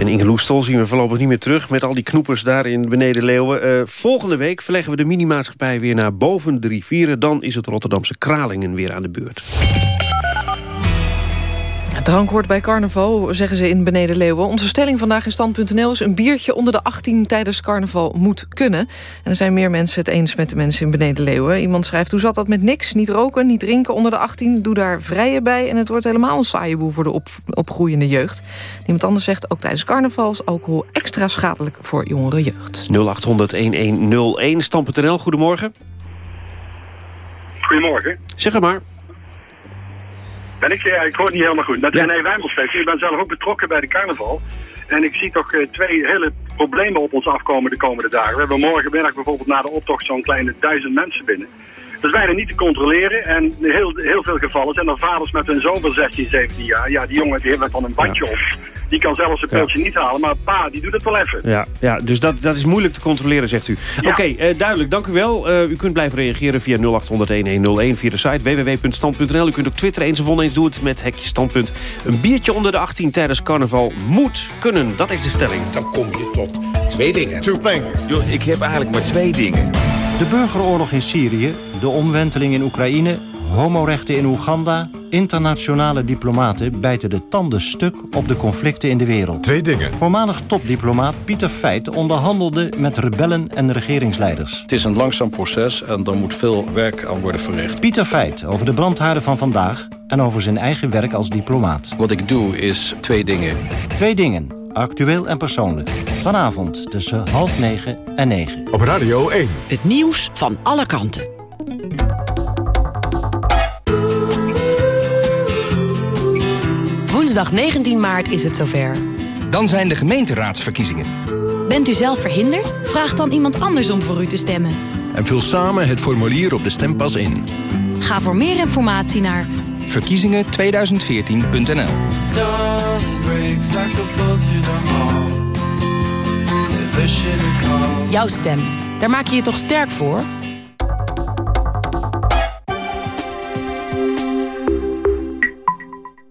[SPEAKER 2] En Inge Loestel zien we voorlopig niet meer terug... met al die knoepers daar in Beneden Leeuwen. Eh, volgende week verleggen we de minimaatschappij weer naar boven de rivieren. Dan is het Rotterdamse Kralingen weer aan de beurt.
[SPEAKER 3] Drank hoort bij carnaval, zeggen ze in Beneden Leeuwen. Onze stelling vandaag in stand.nl is... een biertje onder de 18 tijdens carnaval moet kunnen. En er zijn meer mensen het eens met de mensen in Beneden Leeuwen. Iemand schrijft, hoe zat dat met niks? Niet roken, niet drinken onder de 18. Doe daar vrije bij en het wordt helemaal een saaie boel... voor de op, opgroeiende jeugd. Iemand anders zegt, ook tijdens carnaval... is alcohol extra schadelijk voor jongere jeugd.
[SPEAKER 2] 0800-1101, stand.nl, goedemorgen.
[SPEAKER 30] Goedemorgen.
[SPEAKER 2] Zeg het maar.
[SPEAKER 30] Ben ik, ja, ik hoor het niet helemaal goed. Met René Wijmelstedt. Ik ben zelf ook betrokken bij de carnaval. En ik zie toch eh, twee hele problemen op ons afkomen de komende dagen. We hebben morgenmiddag bijvoorbeeld na de optocht zo'n kleine duizend mensen binnen. Dat is bijna niet te controleren. En heel, heel veel gevallen zijn er vaders met hun zoon van 16, 17 jaar. Ja, die jongen die heeft dan een bandje op. Die kan zelfs een pilsje niet halen. Maar pa, die doet het wel even.
[SPEAKER 2] Ja, ja dus dat, dat is moeilijk te controleren, zegt u. Oké, eh, duidelijk. Dank u wel. Eh, u kunt blijven reageren via 0800-1101 via de site www.stand.nl. U kunt ook twitteren eens of oneens. Doe het met hekje standpunt. Een biertje onder de 18 tijdens carnaval moet kunnen. Dat is de stelling.
[SPEAKER 31] Dan kom je tot twee dingen.
[SPEAKER 32] Two things. Ik heb eigenlijk maar twee dingen.
[SPEAKER 33] De burgeroorlog in Syrië, de omwenteling in Oekraïne... homorechten in Oeganda, internationale diplomaten... bijten de tanden stuk op de conflicten in de wereld.
[SPEAKER 1] Twee dingen.
[SPEAKER 33] Voormalig topdiplomaat Pieter Feit onderhandelde met rebellen en regeringsleiders.
[SPEAKER 34] Het is een langzaam proces en er moet veel werk aan worden verricht.
[SPEAKER 33] Pieter Feit over de brandhaarden van vandaag... en over zijn eigen werk als diplomaat.
[SPEAKER 34] Wat ik doe is twee dingen.
[SPEAKER 33] Twee dingen, actueel en persoonlijk. Vanavond tussen half negen en negen.
[SPEAKER 1] Op Radio 1.
[SPEAKER 13] Het nieuws van alle kanten.
[SPEAKER 35] Woensdag 19 maart is het zover.
[SPEAKER 36] Dan zijn de gemeenteraadsverkiezingen.
[SPEAKER 35] Bent u zelf verhinderd? Vraag dan iemand anders om voor u te stemmen.
[SPEAKER 36] En vul samen het formulier op de stempas in.
[SPEAKER 35] Ga voor meer informatie naar
[SPEAKER 36] Verkiezingen2014.nl
[SPEAKER 35] Jouw stem. Daar maak je je toch sterk voor?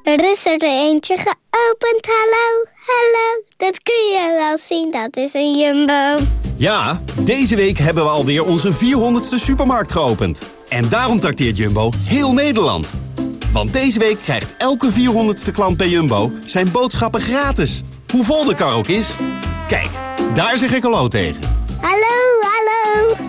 [SPEAKER 37] Er is er eentje geopend, hallo, hallo. Dat kun je wel zien, dat is een jumbo.
[SPEAKER 38] Ja, deze week hebben we alweer onze 400ste supermarkt geopend. En daarom trakteert Jumbo heel Nederland. Want deze week krijgt elke 400ste klant bij Jumbo zijn boodschappen gratis. Hoe vol de kar ook is. Kijk, daar zeg ik hallo tegen.
[SPEAKER 37] Hallo, hallo.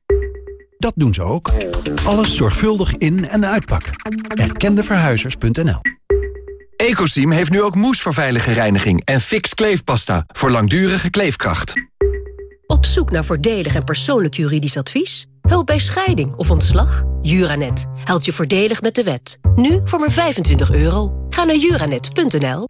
[SPEAKER 39] Dat doen ze ook. Alles zorgvuldig in- en uitpakken. Erkendeverhuizers.nl
[SPEAKER 36] Ecosim heeft nu ook moes voor veilige reiniging en fix kleefpasta voor langdurige kleefkracht.
[SPEAKER 40] Op zoek naar voordelig en persoonlijk juridisch advies? Hulp bij scheiding of ontslag? Juranet helpt je voordelig met de wet. Nu voor maar 25 euro. Ga naar juranet.nl.